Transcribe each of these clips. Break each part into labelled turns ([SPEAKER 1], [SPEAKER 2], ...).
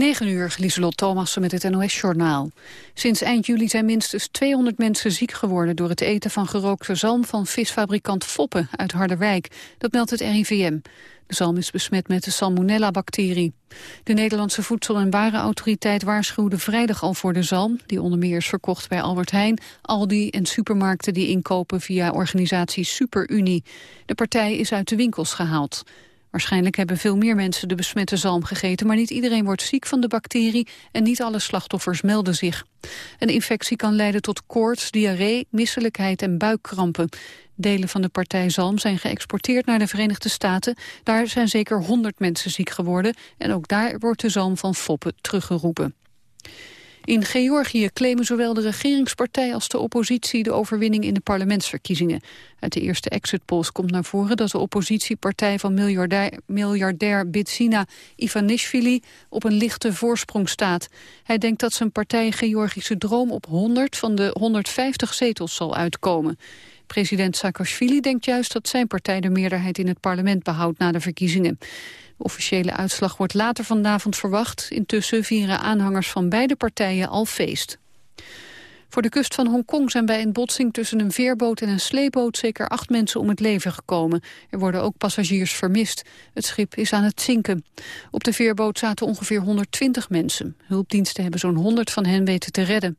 [SPEAKER 1] 9 uur, Lieselot Thomassen met het NOS-journaal. Sinds eind juli zijn minstens 200 mensen ziek geworden... door het eten van gerookte zalm van visfabrikant Foppen uit Harderwijk. Dat meldt het RIVM. De zalm is besmet met de Salmonella-bacterie. De Nederlandse Voedsel- en Warenautoriteit waarschuwde vrijdag al voor de zalm... die onder meer is verkocht bij Albert Heijn, Aldi en supermarkten... die inkopen via organisatie SuperUnie. De partij is uit de winkels gehaald. Waarschijnlijk hebben veel meer mensen de besmette zalm gegeten... maar niet iedereen wordt ziek van de bacterie en niet alle slachtoffers melden zich. Een infectie kan leiden tot koorts, diarree, misselijkheid en buikkrampen. Delen van de partij zalm zijn geëxporteerd naar de Verenigde Staten. Daar zijn zeker 100 mensen ziek geworden... en ook daar wordt de zalm van Foppen teruggeroepen. In Georgië claimen zowel de regeringspartij als de oppositie de overwinning in de parlementsverkiezingen. Uit de eerste exit polls komt naar voren dat de oppositiepartij van miljardair, miljardair Bitsina Ivanishvili op een lichte voorsprong staat. Hij denkt dat zijn partij Georgische Droom op 100 van de 150 zetels zal uitkomen. President Saakashvili denkt juist dat zijn partij de meerderheid in het parlement behoudt na de verkiezingen. Officiële uitslag wordt later vanavond verwacht. Intussen vieren aanhangers van beide partijen al feest. Voor de kust van Hongkong zijn bij een botsing tussen een veerboot en een sleeboot zeker acht mensen om het leven gekomen. Er worden ook passagiers vermist. Het schip is aan het zinken. Op de veerboot zaten ongeveer 120 mensen. Hulpdiensten hebben zo'n 100 van hen weten te redden.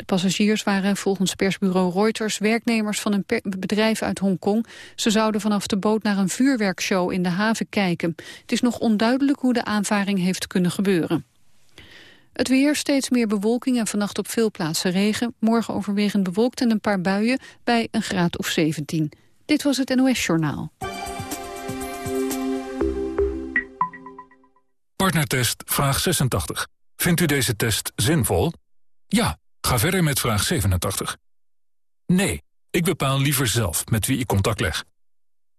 [SPEAKER 1] De passagiers waren volgens persbureau Reuters werknemers van een bedrijf uit Hongkong. Ze zouden vanaf de boot naar een vuurwerkshow in de haven kijken. Het is nog onduidelijk hoe de aanvaring heeft kunnen gebeuren. Het weer, steeds meer bewolking en vannacht op veel plaatsen regen. Morgen overwegend bewolkt en een paar buien bij een graad of 17. Dit was het NOS Journaal.
[SPEAKER 2] Partnertest vraag 86. Vindt u deze test zinvol? Ja. Ga verder met vraag 87. Nee, ik bepaal liever zelf met wie ik contact leg.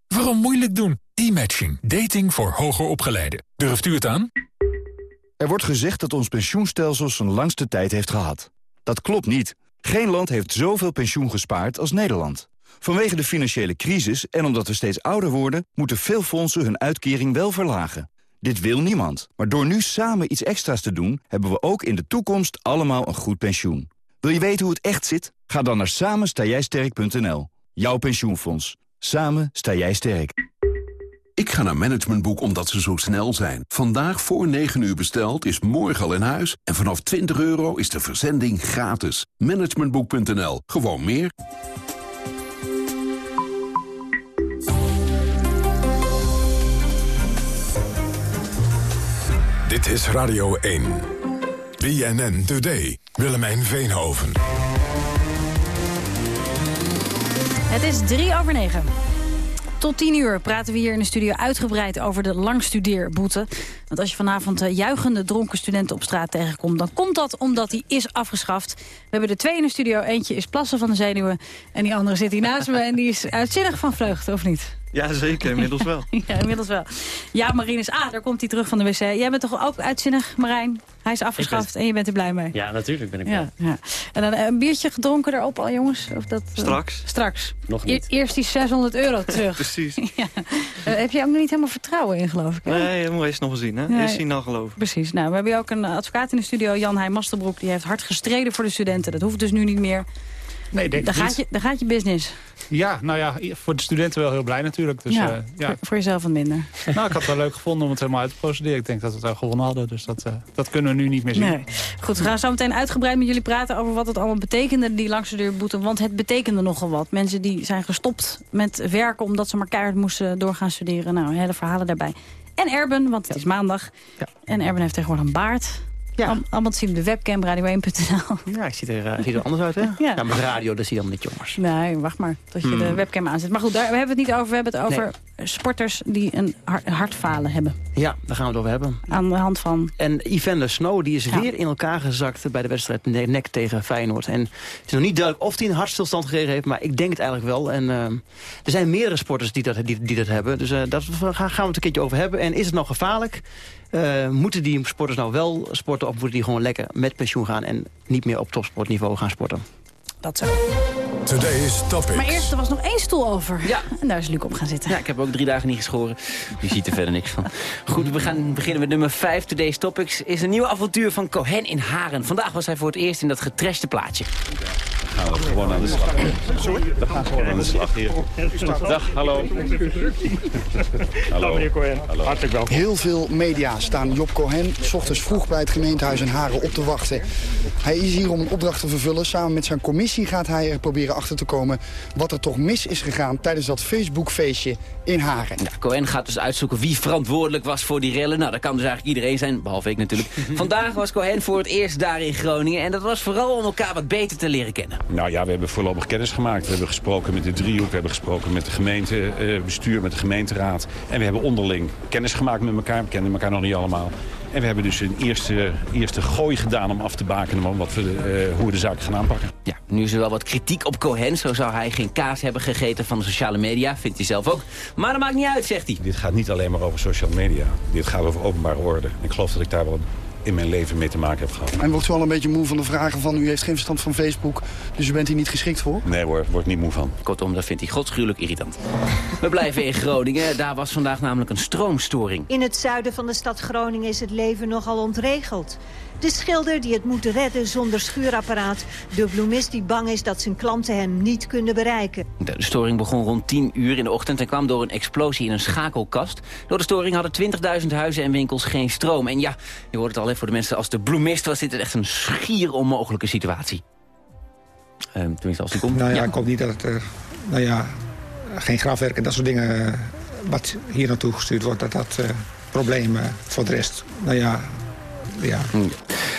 [SPEAKER 2] Waarom moeilijk doen? E-matching. Dating voor hoger opgeleiden. Durft u het aan?
[SPEAKER 3] Er wordt gezegd dat ons pensioenstelsel zijn langste tijd heeft gehad. Dat klopt niet. Geen land heeft zoveel pensioen gespaard als Nederland. Vanwege de financiële crisis en omdat we steeds ouder worden... moeten veel fondsen hun uitkering wel verlagen. Dit wil niemand. Maar door nu samen iets extra's te doen... hebben we ook in de toekomst allemaal een goed pensioen. Wil je weten hoe het echt zit? Ga dan naar samenstaaijsterk.nl. Jouw pensioenfonds. Samen sta jij sterk.
[SPEAKER 4] Ik ga naar Managementboek omdat ze zo snel zijn. Vandaag voor 9 uur besteld is morgen al in huis. En vanaf 20 euro is de verzending gratis. Managementboek.nl. Gewoon meer.
[SPEAKER 2] Dit is Radio 1. BNN Today. Willemijn Veenhoven.
[SPEAKER 5] Het is drie over negen. Tot tien uur praten we hier in de studio uitgebreid over de langstudeerboete. Want als je vanavond uh, juichende dronken studenten op straat tegenkomt... dan komt dat omdat die is afgeschaft. We hebben er twee in de studio. Eentje is plassen van de zenuwen. En die andere zit hier naast me en die is uitzinnig van vreugde, of niet?
[SPEAKER 6] Ja, zeker. Inmiddels wel.
[SPEAKER 5] ja, inmiddels wel. Ja, Marinus, ah, daar komt hij terug van de wc. Jij bent toch ook uitzinnig, Marijn? Hij is afgeschaft en je bent er blij mee.
[SPEAKER 6] Ja, natuurlijk ben ik blij.
[SPEAKER 5] Ja, ja. En dan eh, een biertje gedronken erop al, jongens? Of dat, uh,
[SPEAKER 6] straks.
[SPEAKER 5] Straks.
[SPEAKER 6] Nog niet.
[SPEAKER 5] E eerst die 600 euro terug.
[SPEAKER 6] Precies.
[SPEAKER 5] ja. uh, heb je ook nog niet helemaal vertrouwen in, geloof ik? Hè?
[SPEAKER 6] Nee, je moet eerst nog wel zien. Hè? Nee. Eerst zien dan geloven.
[SPEAKER 5] Precies. Nou, we hebben ook een advocaat in de studio, Jan Heij Masterbroek. Die heeft hard gestreden voor de studenten. Dat hoeft dus nu niet meer.
[SPEAKER 7] Nee, denk
[SPEAKER 5] daar, gaat je, daar gaat je business.
[SPEAKER 7] Ja, nou ja, voor de studenten wel heel blij natuurlijk. Dus,
[SPEAKER 5] ja,
[SPEAKER 7] uh, ja.
[SPEAKER 5] Voor, voor, jezelf wat minder.
[SPEAKER 7] Nou, ik had het wel leuk gevonden om het helemaal uit te procederen. Ik denk dat we het wel gewonnen hadden, dus dat, uh, dat kunnen we nu niet meer zien.
[SPEAKER 5] Nee. Goed, we gaan zo meteen uitgebreid met jullie praten over wat het allemaal betekende, die langstudeerboete. Want het betekende nogal wat. Mensen die zijn gestopt met werken omdat ze maar keihard moesten doorgaan studeren. Nou, hele verhalen daarbij. En Erben, want het is maandag.
[SPEAKER 6] Ja.
[SPEAKER 5] En Erben heeft tegenwoordig een baard. Ja. Al, allemaal te zien op de webcam, radio1.nl.
[SPEAKER 6] Ja, ik zie er, uh, ziet er anders uit, hè? Ja. ja, met radio, dat zie je dan niet jongens.
[SPEAKER 5] Nee, wacht maar tot je hmm. de webcam aanzet. Maar goed, daar we hebben we het niet over. We hebben het over nee. sporters die een hart, hartfalen hebben.
[SPEAKER 6] Ja, daar gaan we het over hebben.
[SPEAKER 5] Aan de hand van...
[SPEAKER 6] En Evander Snow, die is ja. weer in elkaar gezakt bij de wedstrijd NEC tegen Feyenoord. En het is nog niet duidelijk of hij een hartstilstand gekregen heeft, maar ik denk het eigenlijk wel. En uh, er zijn meerdere sporters die dat, die, die dat hebben. Dus uh, daar gaan we het een keertje over hebben. En is het nog gevaarlijk? Uh, moeten die sporters nou wel sporten of moeten die gewoon lekker met pensioen gaan... en niet meer op topsportniveau gaan sporten?
[SPEAKER 5] Dat zo.
[SPEAKER 8] Today's Topics.
[SPEAKER 5] Maar eerst, er was nog één stoel over.
[SPEAKER 9] Ja.
[SPEAKER 5] En daar is Luc op gaan zitten.
[SPEAKER 9] Ja, ik heb ook drie dagen niet geschoren. Je ziet er verder niks van. Goed, we gaan beginnen met nummer 5. Today's Topics is een nieuw avontuur van Cohen in Haren. Vandaag was hij voor het eerst in dat getrashte plaatje.
[SPEAKER 10] Gaan we gewoon aan de slag. Sorry? We gaan gewoon aan de slag hier. Dag, hallo.
[SPEAKER 11] Hallo. meneer Cohen.
[SPEAKER 10] Hallo.
[SPEAKER 11] Hartelijk welkom. Heel veel media staan Job Cohen s ochtends vroeg bij het gemeentehuis in Haren op te wachten. Hij is hier om een opdracht te vervullen. Samen met zijn commissie gaat hij er proberen achter te komen... wat er toch mis is gegaan tijdens dat Facebook-feestje in.
[SPEAKER 9] Ja, Cohen gaat dus uitzoeken wie verantwoordelijk was voor die rellen. Nou, dat kan dus eigenlijk iedereen zijn, behalve ik natuurlijk. Vandaag was Cohen voor het eerst daar in Groningen. En dat was vooral om elkaar wat beter te leren kennen.
[SPEAKER 10] Nou ja, we hebben voorlopig kennis gemaakt. We hebben gesproken met de driehoek, we hebben gesproken met de gemeentebestuur, met de gemeenteraad. En we hebben onderling kennis gemaakt met elkaar. We kennen elkaar nog niet allemaal. En we hebben dus een eerste, eerste gooi gedaan om af te bakenen wat we, eh, hoe we de zaak gaan aanpakken.
[SPEAKER 9] Ja, nu is er wel wat kritiek op Cohen. Zo zou hij geen kaas hebben gegeten van de sociale media. Vindt hij zelf ook. Maar dat maakt niet uit, zegt hij.
[SPEAKER 10] Dit gaat niet alleen maar over social media. Dit gaat over openbare orde. Ik geloof dat ik daar wel in mijn leven mee te maken heb gehad.
[SPEAKER 11] En wordt u al een beetje moe van de vragen van... u heeft geen verstand van Facebook, dus u bent hier niet geschikt voor?
[SPEAKER 10] Nee hoor, word niet moe van.
[SPEAKER 9] Kortom, dat vindt hij godsgruwelijk irritant. We blijven in Groningen. Daar was vandaag namelijk een stroomstoring.
[SPEAKER 12] In het zuiden van de stad Groningen is het leven nogal ontregeld. De schilder die het moet redden zonder schuurapparaat. De bloemist die bang is dat zijn klanten hem niet kunnen bereiken.
[SPEAKER 9] De storing begon rond 10 uur in de ochtend en kwam door een explosie in een schakelkast. Door de storing hadden 20.000 huizen en winkels geen stroom. En ja, je hoort het al, hè, voor de mensen als de bloemist was dit echt een schier onmogelijke situatie. Uh, tenminste, als die komt.
[SPEAKER 13] Nou ja, ja. ik hoop niet dat het, uh, nou ja, geen grafwerk en dat soort dingen, uh, wat hier naartoe gestuurd wordt, dat dat uh, probleem voor de rest, nou ja, ja.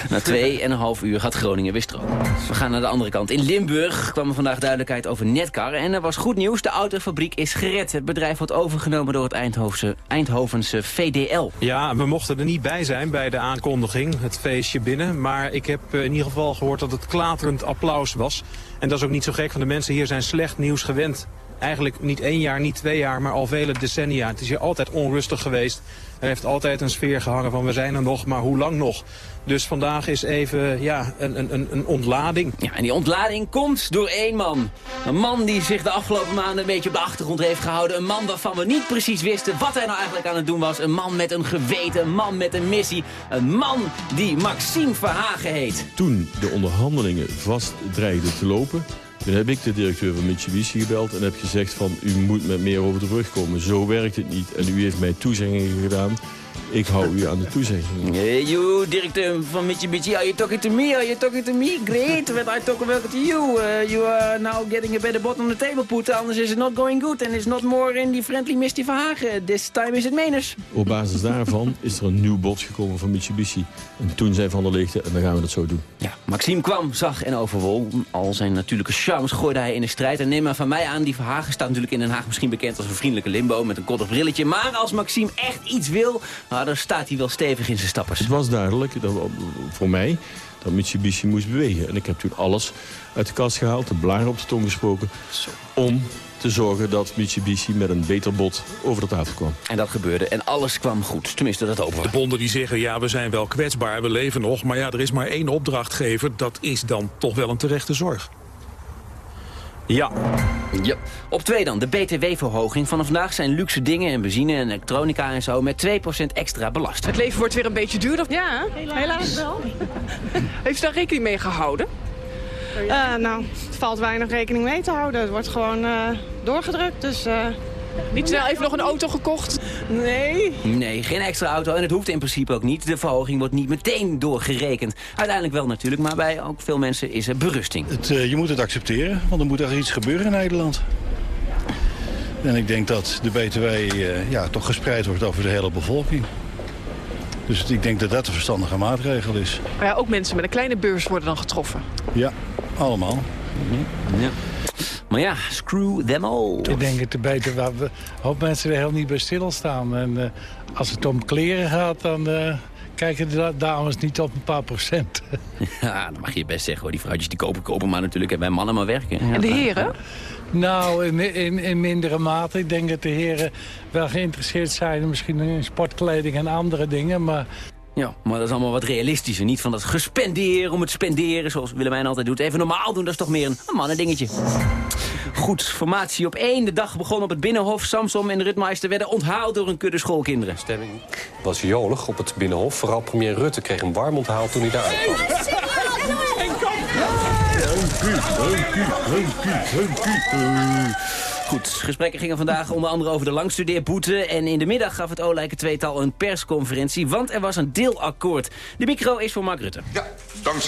[SPEAKER 9] Na twee en een half uur gaat Groningen weer stroom. We gaan naar de andere kant. In Limburg kwam er vandaag duidelijkheid over Netcar. En er was goed nieuws. De autofabriek is gered. Het bedrijf wordt overgenomen door het Eindhovense, Eindhovense VDL.
[SPEAKER 14] Ja, we mochten er niet bij zijn bij de aankondiging. Het feestje binnen. Maar ik heb in ieder geval gehoord dat het klaterend applaus was. En dat is ook niet zo gek, want de mensen hier zijn slecht nieuws gewend. Eigenlijk niet één jaar, niet twee jaar, maar al vele decennia. Het is hier altijd onrustig geweest. Er heeft altijd een sfeer gehangen van we zijn er nog, maar hoe lang nog? Dus vandaag is even ja, een, een, een ontlading.
[SPEAKER 9] Ja, en die ontlading komt door één man. Een man die zich de afgelopen maanden een beetje op de achtergrond heeft gehouden. Een man waarvan we niet precies wisten wat hij nou eigenlijk aan het doen was. Een man met een geweten, een man met een missie. Een man die Maxime Verhagen heet.
[SPEAKER 15] Toen de onderhandelingen vast dreigden te lopen... Toen heb ik de directeur van Mitsubishi gebeld en heb gezegd van... u moet met meer over de brug komen. Zo werkt het niet. En u heeft mij toezeggingen gedaan. Ik hou u aan de toezeggingen.
[SPEAKER 9] Hey, you, directeur van Mitsubishi, are you talking to me? Are you talking to me? Great, but I talk about to you. Uh, you are now getting a better bot on the table put. Anders is it not going good. And it's not more in the friendly Misty Verhagen. This time is it meners.
[SPEAKER 15] Op basis daarvan is er een nieuw bot gekomen van Mitsubishi. En toen zei Van der Lichten, en dan gaan we dat zo doen.
[SPEAKER 9] Ja, Maxime kwam, zag en overwon. Al zijn natuurlijke charmes gooide hij in de strijd. En neem maar van mij aan, die Verhagen staat natuurlijk in Den Haag misschien bekend als een vriendelijke limbo met een koddig brilletje. Maar als Maxime echt iets wil, nou, dan staat hij wel stevig in zijn stappers.
[SPEAKER 15] Het was duidelijk, dat, voor mij, dat Mitsubishi moest bewegen. En ik heb toen alles uit de kast gehaald, de blaren op de tong gesproken...
[SPEAKER 9] Zo.
[SPEAKER 15] om te zorgen dat Mitsubishi met een beter bod over de tafel kwam.
[SPEAKER 9] En dat gebeurde en alles kwam goed. Tenminste, dat hopen we.
[SPEAKER 2] De bonden die zeggen, ja, we zijn wel kwetsbaar, we leven nog... maar ja, er is maar één opdrachtgever, dat is dan toch wel een terechte zorg.
[SPEAKER 14] Ja.
[SPEAKER 9] ja. Op twee dan, de BTW-verhoging. Vanaf vandaag zijn luxe dingen en benzine en elektronica en zo... met 2% extra belast.
[SPEAKER 16] Het leven wordt weer een beetje duurder. Ja, helaas, helaas wel. Heeft u daar rekening mee gehouden?
[SPEAKER 17] Uh, nou, het valt weinig rekening mee te houden. Het wordt gewoon uh, doorgedrukt, dus... Uh,
[SPEAKER 16] niet snel even nog een auto gekocht? Nee.
[SPEAKER 9] Nee, geen extra auto en het hoeft in principe ook niet. De verhoging wordt niet meteen doorgerekend. Uiteindelijk wel natuurlijk, maar bij ook veel mensen is er berusting.
[SPEAKER 18] Het, je moet het accepteren, want er moet er iets gebeuren in Nederland. En ik denk dat de BTW ja, toch gespreid wordt over de hele bevolking. Dus ik denk dat dat een verstandige maatregel is.
[SPEAKER 16] Maar ja, ook mensen met een kleine beurs worden dan getroffen.
[SPEAKER 18] Ja, allemaal.
[SPEAKER 9] Ja. Maar ja, screw them all.
[SPEAKER 19] Ik denk het te beter waar we hoop mensen er heel niet bij stilstaan. En uh, als het om kleren gaat, dan uh, kijken de dames niet op een paar procent.
[SPEAKER 9] Ja, dat mag je best zeggen hoor. Die vrouwtjes die kopen, kopen maar natuurlijk. En wij mannen maar werken.
[SPEAKER 16] En de heren?
[SPEAKER 19] Nou, in, in, in, mindere mate. Ik denk dat de heren wel geïnteresseerd zijn... misschien in sportkleding en andere dingen, maar...
[SPEAKER 9] Ja, maar dat is allemaal wat realistischer. Niet van dat gespenderen om het spenderen, zoals Willemijn altijd doet. Even normaal doen, dat is toch meer een, een mannendingetje. Goed, formatie op één. De dag begon op het Binnenhof. Samsom en Rutmeister werden onthaald door een kudde schoolkinderen.
[SPEAKER 8] Stemming was jolig op het Binnenhof. Vooral premier Rutte kreeg een warm onthaal toen hij daar aankwam.
[SPEAKER 9] Goed, gesprekken gingen vandaag onder andere over de langstudeerboete. En in de middag gaf het Olijke tweetal een persconferentie, want er was een deelakkoord. De micro is voor Mark Rutte.
[SPEAKER 20] Ja, dank.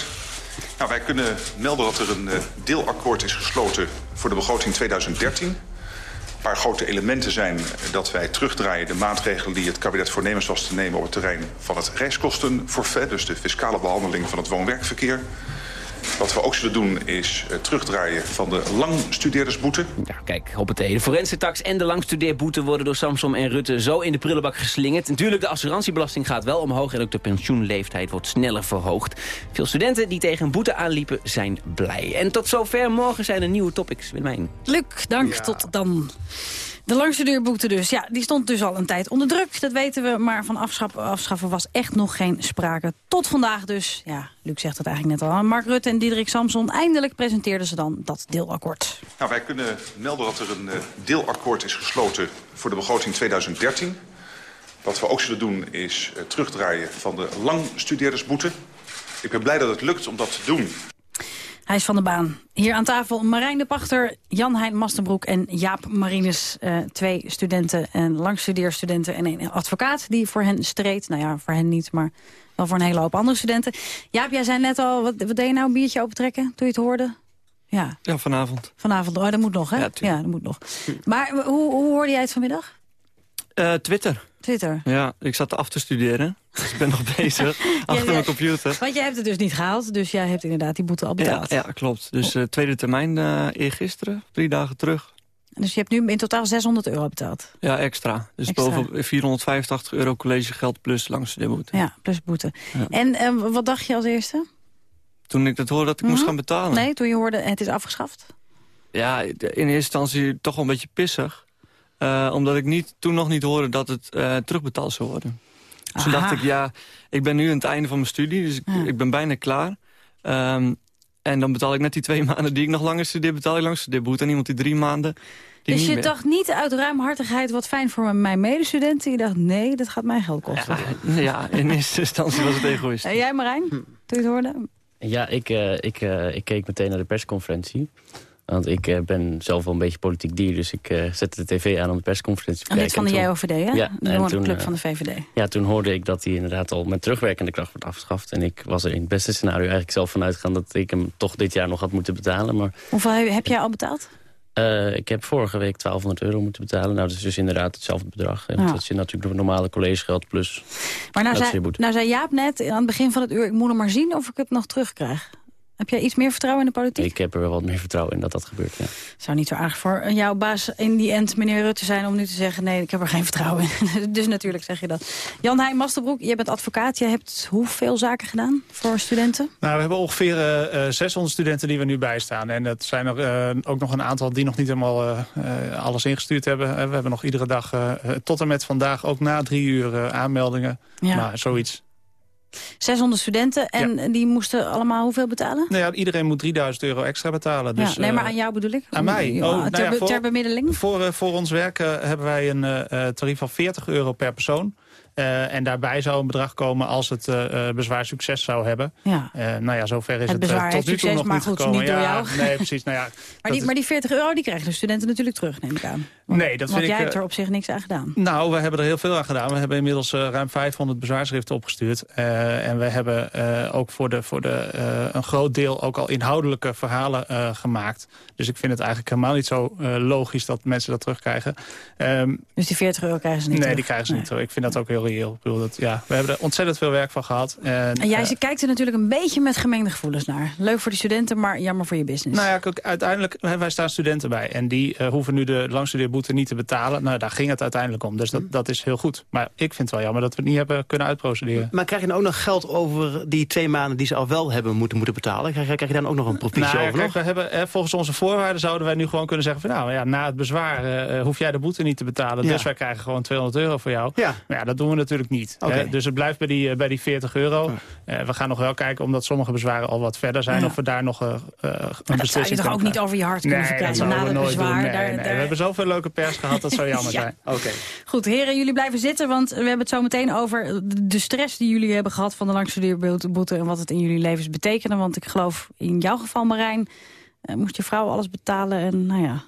[SPEAKER 20] Nou, wij kunnen melden dat er een uh, deelakkoord is gesloten voor de begroting 2013. Een paar grote elementen zijn dat wij terugdraaien de maatregelen die het kabinet voornemens was te nemen op het terrein van het reiskostenforfait, dus de fiscale behandeling van het woon-werkverkeer. Wat we ook zullen doen is uh, terugdraaien van de langstudeerdersboete.
[SPEAKER 9] Ja, kijk, op het de forensentax en de langstudeerboete worden door Samsom en Rutte zo in de prullenbak geslingerd. Natuurlijk, de assurantiebelasting gaat wel omhoog en ook de pensioenleeftijd wordt sneller verhoogd. Veel studenten die tegen een boete aanliepen zijn blij. En tot zover, morgen zijn er nieuwe topics. Willemijn.
[SPEAKER 5] Luc, dank. Ja. Tot dan. De langstudeerboete dus. Ja, die stond dus al een tijd onder druk, dat weten we. Maar van afschaffen, afschaffen was echt nog geen sprake. Tot vandaag dus. Ja, Luc zegt het eigenlijk net al. Mark Rutte en Diederik Samson, eindelijk presenteerden ze dan dat deelakkoord.
[SPEAKER 20] Nou, wij kunnen melden dat er een uh, deelakkoord is gesloten voor de begroting 2013. Wat we ook zullen doen is uh, terugdraaien van de langstudeerdersboete. Ik ben blij dat het lukt om dat te doen.
[SPEAKER 5] Hij is van de baan. Hier aan tafel Marijn de Pachter, Jan-Hein Mastenbroek en Jaap Marines. Uh, twee studenten, en langstudeerstudenten en een advocaat die voor hen streed. Nou ja, voor hen niet, maar wel voor een hele hoop andere studenten. Jaap, jij zei net al, wat, wat deed je nou, een biertje opentrekken toen je het hoorde? Ja,
[SPEAKER 6] ja vanavond.
[SPEAKER 5] Vanavond, oh, dat moet nog, hè? Ja, ja dat moet nog. Maar hoe, hoe hoorde jij het vanmiddag?
[SPEAKER 6] Uh, Twitter.
[SPEAKER 5] Twitter?
[SPEAKER 6] Ja, ik zat af te studeren. Dus ik ben nog bezig achter mijn computer.
[SPEAKER 5] Want jij hebt het dus niet gehaald, dus jij hebt inderdaad die boete al betaald.
[SPEAKER 6] Ja, ja klopt. Dus uh, tweede termijn uh, eergisteren, drie dagen terug.
[SPEAKER 5] Dus je hebt nu in totaal 600 euro betaald?
[SPEAKER 6] Ja, extra. Dus extra. boven 485 euro collegegeld plus langs de boete.
[SPEAKER 5] Ja, plus boete. Ja. En uh, wat dacht je als eerste?
[SPEAKER 6] Toen ik dat hoorde dat ik mm -hmm. moest gaan betalen.
[SPEAKER 5] Nee, toen je hoorde het is afgeschaft?
[SPEAKER 6] Ja, in eerste instantie toch wel een beetje pissig. Uh, omdat ik niet, toen nog niet hoorde dat het uh, terugbetaald zou worden. Dus toen dacht ik, ja, ik ben nu aan het einde van mijn studie, dus ik, ja. ik ben bijna klaar. Um, en dan betaal ik net die twee maanden die ik nog langer studeer, betaal ik langs studeerboete. En iemand die drie maanden, die
[SPEAKER 5] Dus je
[SPEAKER 6] meer.
[SPEAKER 5] dacht niet uit ruimhartigheid wat fijn voor mijn medestudenten? Je dacht, nee, dat gaat mij geld kosten.
[SPEAKER 6] Ja, ja in eerste instantie was het egoïst.
[SPEAKER 5] En jij Marijn,
[SPEAKER 6] Hm.
[SPEAKER 5] toen je het hoorde?
[SPEAKER 21] Ja, ik, uh, ik, uh, ik keek meteen naar de persconferentie. Want ik uh, ben zelf wel een beetje politiek dier, dus ik uh, zette de tv aan om de persconferentie te
[SPEAKER 5] en
[SPEAKER 21] kijken.
[SPEAKER 5] dit van de JOVD, hè?
[SPEAKER 21] Ja,
[SPEAKER 5] de
[SPEAKER 21] en
[SPEAKER 5] toen, club
[SPEAKER 21] uh,
[SPEAKER 5] van de VVD.
[SPEAKER 21] Ja, toen hoorde ik dat hij inderdaad al met terugwerkende kracht wordt afgeschaft. En ik was er in het beste scenario eigenlijk zelf van uitgegaan dat ik hem toch dit jaar nog had moeten betalen. Maar,
[SPEAKER 5] Hoeveel heb jij al betaald?
[SPEAKER 21] Uh, ik heb vorige week 1200 euro moeten betalen. Nou, dat is dus inderdaad hetzelfde bedrag. En
[SPEAKER 5] Ja.
[SPEAKER 21] dat is natuurlijk nog normale collegegeld plus
[SPEAKER 5] Maar nou zei, nou zei Jaap net aan het begin van het uur... ik moet nog maar zien of ik het nog terugkrijg. Heb jij iets meer vertrouwen in de politiek?
[SPEAKER 21] Ik heb er wel wat meer vertrouwen in dat dat gebeurt, ja.
[SPEAKER 5] zou niet zo aardig voor jouw baas in die end, meneer Rutte, zijn... om nu te zeggen, nee, ik heb er geen vertrouwen in. dus natuurlijk zeg je dat. Jan Heijn Masterbroek, jij bent advocaat. Jij hebt hoeveel zaken gedaan voor studenten?
[SPEAKER 7] Nou, we hebben ongeveer uh, 600 studenten die we nu bijstaan. En dat zijn er uh, ook nog een aantal die nog niet helemaal uh, alles ingestuurd hebben. we hebben nog iedere dag tot en met vandaag ook na drie uur aanmeldingen.
[SPEAKER 5] Ja.
[SPEAKER 7] Nou, zoiets.
[SPEAKER 5] 600 studenten en ja. die moesten allemaal hoeveel betalen?
[SPEAKER 7] Nou ja, iedereen moet 3000 euro extra betalen. Dus,
[SPEAKER 5] ja, nee, maar aan jou bedoel ik?
[SPEAKER 7] Aan mij? Oh,
[SPEAKER 5] ter,
[SPEAKER 7] nou ja, voor,
[SPEAKER 5] ter bemiddeling?
[SPEAKER 7] Voor, uh, voor ons werk hebben wij een uh, tarief van 40 euro per persoon. Uh, en daarbij zou een bedrag komen als het uh, bezwaar succes zou hebben.
[SPEAKER 5] Ja.
[SPEAKER 7] Uh, nou ja, zover is
[SPEAKER 5] het,
[SPEAKER 7] het tot nu toe nog
[SPEAKER 5] maar
[SPEAKER 7] niet
[SPEAKER 5] goed,
[SPEAKER 7] gekomen.
[SPEAKER 5] Niet door
[SPEAKER 7] ja,
[SPEAKER 5] jou.
[SPEAKER 7] Nee, precies. Nou ja,
[SPEAKER 5] maar, die,
[SPEAKER 7] is...
[SPEAKER 5] maar die 40 euro die krijgen de studenten natuurlijk terug, neem ik aan. Want,
[SPEAKER 7] nee, dat
[SPEAKER 5] want
[SPEAKER 7] vind
[SPEAKER 5] jij
[SPEAKER 7] ik,
[SPEAKER 5] hebt er op zich niks aan gedaan.
[SPEAKER 7] Nou, we hebben er heel veel aan gedaan. We hebben inmiddels ruim 500 bezwaarschriften opgestuurd. en we hebben ook voor, de, voor de, een groot deel ook al inhoudelijke verhalen gemaakt. Dus ik vind het eigenlijk helemaal niet zo logisch dat mensen dat terugkrijgen. Um,
[SPEAKER 5] dus die 40 euro krijgen ze niet
[SPEAKER 7] Nee,
[SPEAKER 5] terug?
[SPEAKER 7] die krijgen ze
[SPEAKER 5] nee.
[SPEAKER 7] niet terug. Ik vind dat ook heel reëel. Ik bedoel, dat, ja, we hebben er ontzettend veel werk van gehad. En,
[SPEAKER 5] en jij
[SPEAKER 7] uh,
[SPEAKER 5] kijkt er natuurlijk een beetje met gemengde gevoelens naar. Leuk voor de studenten, maar jammer voor je business.
[SPEAKER 7] Nou ja, kijk, uiteindelijk, wij staan studenten bij. En die uh, hoeven nu de langstudeerboete niet te betalen. Nou, daar ging het uiteindelijk om. Dus dat, dat is heel goed. Maar ik vind het wel jammer dat we het niet hebben kunnen uitprocederen.
[SPEAKER 6] Maar krijg je dan ook nog geld over die twee maanden die ze al wel hebben moeten, moeten betalen? Krijg, krijg je dan ook nog een provisie
[SPEAKER 7] nou,
[SPEAKER 6] over?
[SPEAKER 7] Kijk, we hebben, eh, volgens onze voorwaarden zouden wij nu gewoon kunnen zeggen... van nou ja, na het bezwaar uh, hoef jij de boete niet te betalen.
[SPEAKER 6] Ja.
[SPEAKER 7] Dus wij krijgen gewoon 200 euro voor jou.
[SPEAKER 6] Ja.
[SPEAKER 7] Maar ja, dat doen we we natuurlijk niet. Eh, dus het blijft bij die, eh, bij die 40 euro. Eh, we gaan nog wel kijken, omdat sommige bezwaren al wat verder zijn...
[SPEAKER 5] Ja.
[SPEAKER 7] of we daar nog eh, een beslissing
[SPEAKER 5] Dat zou je toch ook niet over je hart kunnen
[SPEAKER 7] Nee,
[SPEAKER 5] verkrijgen
[SPEAKER 7] we
[SPEAKER 5] het
[SPEAKER 7] nooit
[SPEAKER 5] bezwaar.
[SPEAKER 7] doen. Nee,
[SPEAKER 5] Daar-
[SPEAKER 7] nee.
[SPEAKER 5] daar-
[SPEAKER 7] We hebben zoveel leuke pers gehad, dat zou jammer
[SPEAKER 5] Ja.
[SPEAKER 7] zijn.
[SPEAKER 6] Oké.
[SPEAKER 5] Goed, heren, jullie blijven zitten, want we hebben het zo meteen over de stress die jullie hebben gehad van de langstudeerboete en wat het in jullie levens betekende. Want ik geloof in jouw geval, Marijn, moest je vrouw alles betalen en nou ja.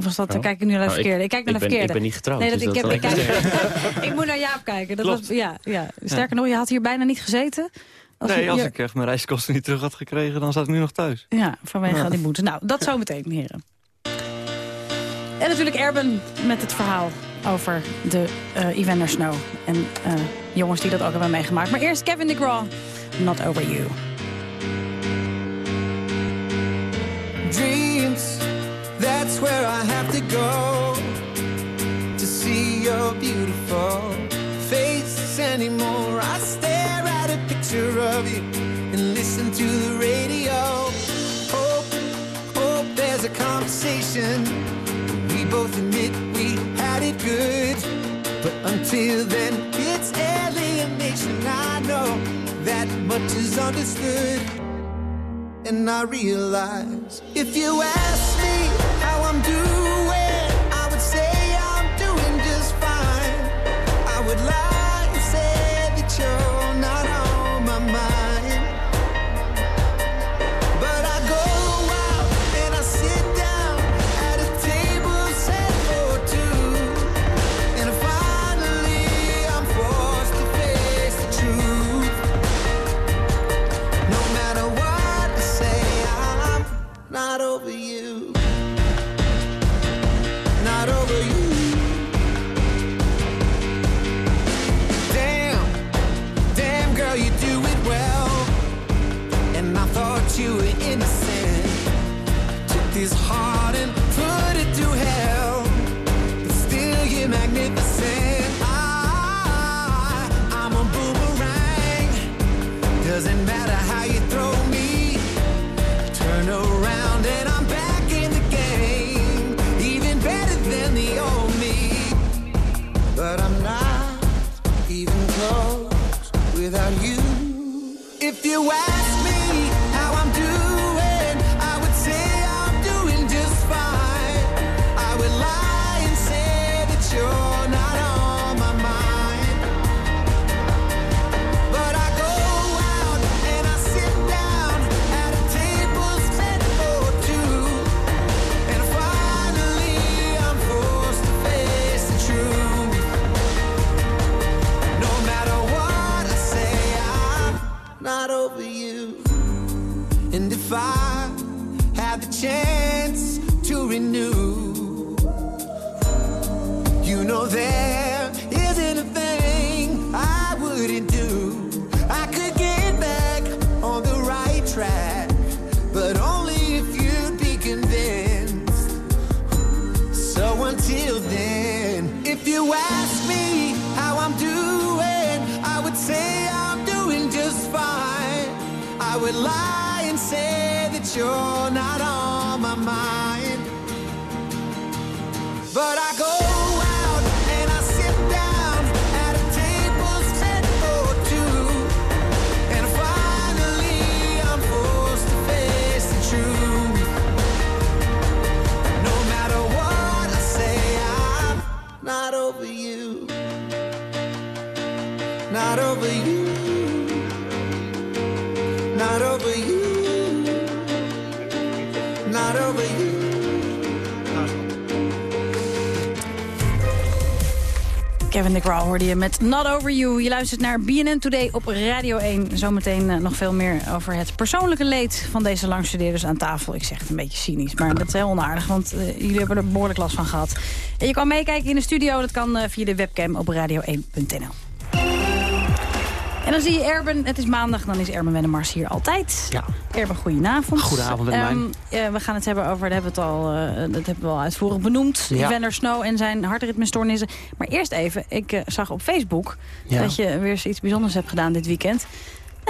[SPEAKER 5] Of was dat,
[SPEAKER 21] Vrouw?
[SPEAKER 5] kijk ik nu naar de
[SPEAKER 21] Nou, ik-
[SPEAKER 5] verkeerde? Ik, kijk naar
[SPEAKER 21] ik
[SPEAKER 5] de
[SPEAKER 21] ben-
[SPEAKER 5] verkeerde.
[SPEAKER 21] ik ben niet getrouwd,
[SPEAKER 5] Nee, dat,
[SPEAKER 21] dus
[SPEAKER 5] ik,
[SPEAKER 21] dat
[SPEAKER 5] heb, ik, kijk, ik moet naar Jaap kijken. Dat
[SPEAKER 22] Klopt.
[SPEAKER 5] was, ja, ja. Sterker nog, je had hier bijna niet gezeten. Als
[SPEAKER 22] nee,
[SPEAKER 5] je-
[SPEAKER 22] als ik echt mijn reiskosten niet terug had gekregen, dan zat ik nu nog thuis.
[SPEAKER 5] Ja, vanwege
[SPEAKER 22] Ja.
[SPEAKER 5] die boete. Nou, dat zo meteen, heren. En natuurlijk Erben met het verhaal over de eh Evander Snow. En eh, jongens die dat ook hebben meegemaakt. Maar eerst Kevin DeGraw, Not Over You.
[SPEAKER 23] That's where I have to go to see your beautiful face anymore. I stare at a picture of you and listen to the radio. Hope, hope there's a conversation. We both admit we had it good. But until then, it's alienation. I know that much is understood. And I realize if you ask me how I'm doing, If Not over you. Not over you.
[SPEAKER 5] Kevin hoorde je met Not Over You. Je luistert naar BNN Today op Radio 1. Zometeen eh, nog veel meer over het persoonlijke leed van deze langstudeerders aan tafel. Ik zeg het een beetje cynisch, maar dat is heel onaardig, want eh, jullie hebben er behoorlijk last van gehad. En je kan meekijken in de studio, dat kan eh, via de webcam op radio1.nl. En dan zie je Erben, het is maandag, dan is Erben Wennemars hier altijd.
[SPEAKER 6] Ja.
[SPEAKER 5] Erben, goedenavond.
[SPEAKER 6] Goedenavond.
[SPEAKER 5] Ehm, eh, we gaan het hebben over, daar hebben we het al, eh, dat hebben we al uitvoerig benoemd.
[SPEAKER 6] Ja.
[SPEAKER 5] Snow en zijn hartritmestoornissen. Maar eerst even, ik eh, zag op Facebook
[SPEAKER 6] Ja.
[SPEAKER 5] dat je weer iets bijzonders hebt gedaan dit weekend.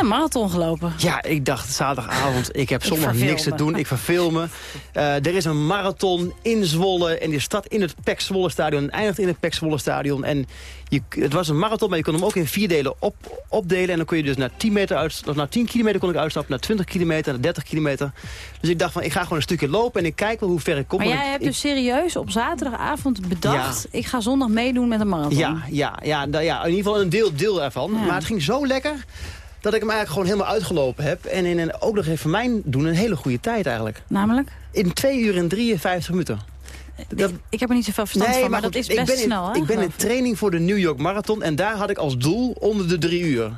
[SPEAKER 5] Een marathon gelopen.
[SPEAKER 6] Ja, ik dacht zaterdagavond, ik heb zondag niks te doen. Ik verveel me. Eh, er is een marathon in Zwolle en die start in het Pek Zwolle stadion en eindigt in het Pek Zwolle stadion. En je, het was een marathon, maar je kon hem ook in vier delen op, opdelen. En dan kon je dus naar 10, meter uit, naar 10 kilometer kon ik uitstappen, naar 20 kilometer, naar 30 kilometer. Dus ik dacht van, ik ga gewoon een stukje lopen en ik kijk wel hoe ver ik kom.
[SPEAKER 5] Maar jij
[SPEAKER 6] ik-
[SPEAKER 5] hebt dus serieus op zaterdagavond bedacht... ik ga zondag meedoen met een marathon.
[SPEAKER 6] Ja, ja, ja, da- ja, in ieder geval een deel, deel ervan. Maar het ging zo lekker dat ik hem eigenlijk gewoon helemaal uitgelopen heb. En in een, ook nog even voor mijn doen een hele goede tijd eigenlijk.
[SPEAKER 5] Namelijk?
[SPEAKER 6] In 2 uur en 53 minuten. Dat,
[SPEAKER 5] Ik heb er niet zoveel verstand van, maar,
[SPEAKER 6] goed,
[SPEAKER 5] dat is best
[SPEAKER 6] in-
[SPEAKER 5] snel, hè?
[SPEAKER 6] Ik ben in training voor de New York Marathon en daar had ik als doel onder de drie uur.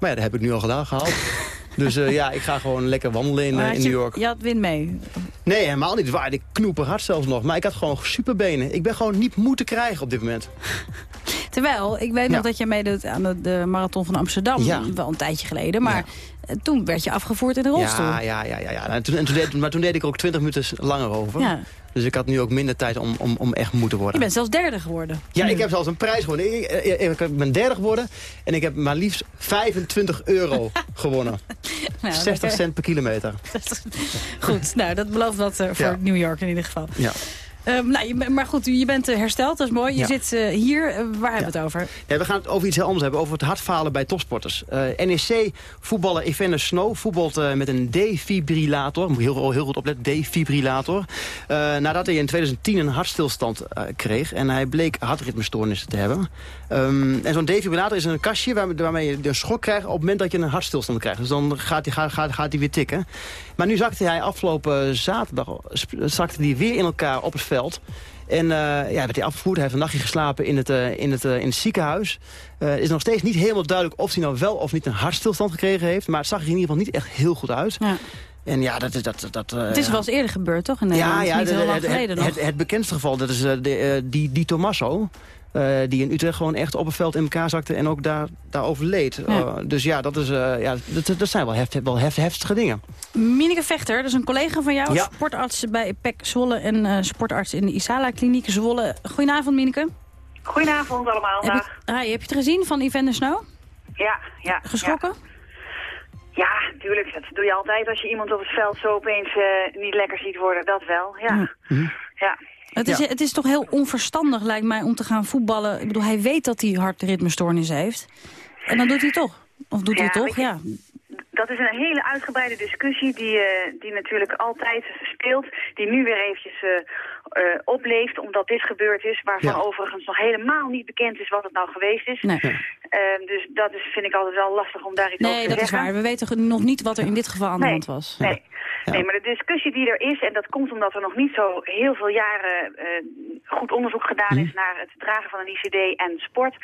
[SPEAKER 6] Maar ja, dat heb ik nu al gedaan, gehaald. dus eh, ja, ik ga gewoon lekker wandelen in,
[SPEAKER 5] Maar
[SPEAKER 6] eh, in
[SPEAKER 5] je-
[SPEAKER 6] New York.
[SPEAKER 5] Je had wind mee.
[SPEAKER 6] Nee, helemaal niet waar. Ik knoeper hard zelfs nog. Maar ik had gewoon superbenen. Ik ben gewoon niet moe te krijgen op dit moment.
[SPEAKER 5] Terwijl, ik weet nog dat jij meedoet aan de, de marathon van Amsterdam. Wel een tijdje geleden. Maar eh, toen werd je afgevoerd in de rolstoel.
[SPEAKER 6] Ja, ja, ja, ja. ja. En toen, en toen deed, maar toen deed ik er ook 20 minuten langer over.
[SPEAKER 5] Ja.
[SPEAKER 6] Dus ik had nu ook minder tijd om, om, om echt moe te
[SPEAKER 5] Je
[SPEAKER 6] worden.
[SPEAKER 5] bent zelfs derde geworden.
[SPEAKER 6] Ja, ik heb zelfs een prijs gewonnen. Ik, ik, ik- ik ben derde geworden en ik heb maar liefst 25 euro gewonnen.
[SPEAKER 5] Nou,
[SPEAKER 6] 60
[SPEAKER 5] lekker.
[SPEAKER 6] cent per kilometer.
[SPEAKER 5] Goed, nou, dat belooft wat eh, voor
[SPEAKER 6] Ja.
[SPEAKER 5] New York in ieder geval.
[SPEAKER 6] Ja.
[SPEAKER 5] Ehm, nou, je, maar goed, je bent eh, hersteld, dat is mooi. Je
[SPEAKER 6] Ja.
[SPEAKER 5] zit eh, hier, eh, waar hebben we het over?
[SPEAKER 6] Ja, we gaan het over iets heel anders hebben, over het hartfalen bij topsporters. Eh, NEC-voetballer Evander Snow voetbalt met een defibrillator. Moet je heel, heel goed opletten, defibrillator. Nadat hij in 2010 een hartstilstand kreeg. En hij bleek hartritmestoornissen te hebben. Ehm, en zo'n defibrillator is een kastje waar- waarmee je een schok krijgt... op het moment dat je een hartstilstand krijgt. Dus dan gaat hij, gaat, gaat, gaat weer tikken. Maar nu zakte hij afgelopen zaterdag zakte hij weer in elkaar op het En eh, ja, werd hij afgevoerd. Hij heeft een nachtje geslapen in het, eh, in het, eh, in het ziekenhuis. Het is nog steeds niet helemaal duidelijk of hij nou wel of niet een hartstilstand gekregen heeft. Maar het zag er in ieder geval niet echt heel goed uit.
[SPEAKER 5] Ja.
[SPEAKER 6] En ja, dat is... Dat, dat,
[SPEAKER 5] het is wel eens eerder gebeurd, toch? In Nederland,
[SPEAKER 6] ja, ja,
[SPEAKER 5] niet heel lang
[SPEAKER 6] het,
[SPEAKER 5] geleden
[SPEAKER 6] het,
[SPEAKER 5] nog.
[SPEAKER 6] het, het bekendste geval, dat is de, die, die Tommaso. Eh, die in Utrecht gewoon echt op het veld in elkaar zakte en ook daar, daar overleed.
[SPEAKER 5] Ja.
[SPEAKER 6] Eh, dus ja, dat, is, eh, ja dat, dat zijn wel, heft, wel heft, heftige dingen.
[SPEAKER 5] Mineke Vechter, dat is een collega van jou,
[SPEAKER 6] Ja.
[SPEAKER 5] sportarts bij PEC Zwolle en eh, sportarts in de Isala-kliniek Zwolle. Goedenavond, Mineke.
[SPEAKER 24] Goedenavond allemaal.
[SPEAKER 5] Heb
[SPEAKER 24] Dag.
[SPEAKER 5] je, hi, heb je het gezien van Evander Snow?
[SPEAKER 24] Ja, ja.
[SPEAKER 5] Geschrokken?
[SPEAKER 24] Ja, ja, tuurlijk. Dat doe je altijd als je iemand op het veld zo opeens niet lekker ziet worden. Dat wel, ja. Ja.
[SPEAKER 5] Het is, het is toch heel onverstandig, lijkt mij, om te gaan voetballen. Ik bedoel, hij weet dat hij hartritmestoornis heeft. En dan doet hij toch. Of doet hij toch, ja.
[SPEAKER 24] Dat is een hele uitgebreide discussie die, eh, die natuurlijk altijd speelt. Die nu weer eventjes eh, opleeft omdat dit gebeurd is. Waarvan
[SPEAKER 6] Ja.
[SPEAKER 24] overigens nog helemaal niet bekend is wat het nou geweest is.
[SPEAKER 5] Nee.
[SPEAKER 24] Eh, dus dat is, vind ik altijd wel lastig om daar iets over
[SPEAKER 5] Nee,
[SPEAKER 24] te
[SPEAKER 5] dat is
[SPEAKER 24] zeggen.
[SPEAKER 5] waar. We weten nog niet wat er in dit geval aan de
[SPEAKER 24] Nee,
[SPEAKER 5] hand was.
[SPEAKER 24] Nee. nee, maar de discussie die er is, en dat komt omdat er nog niet zo heel veel jaren eh, goed onderzoek gedaan
[SPEAKER 5] Hm.
[SPEAKER 24] is naar het dragen van een ICD en sport.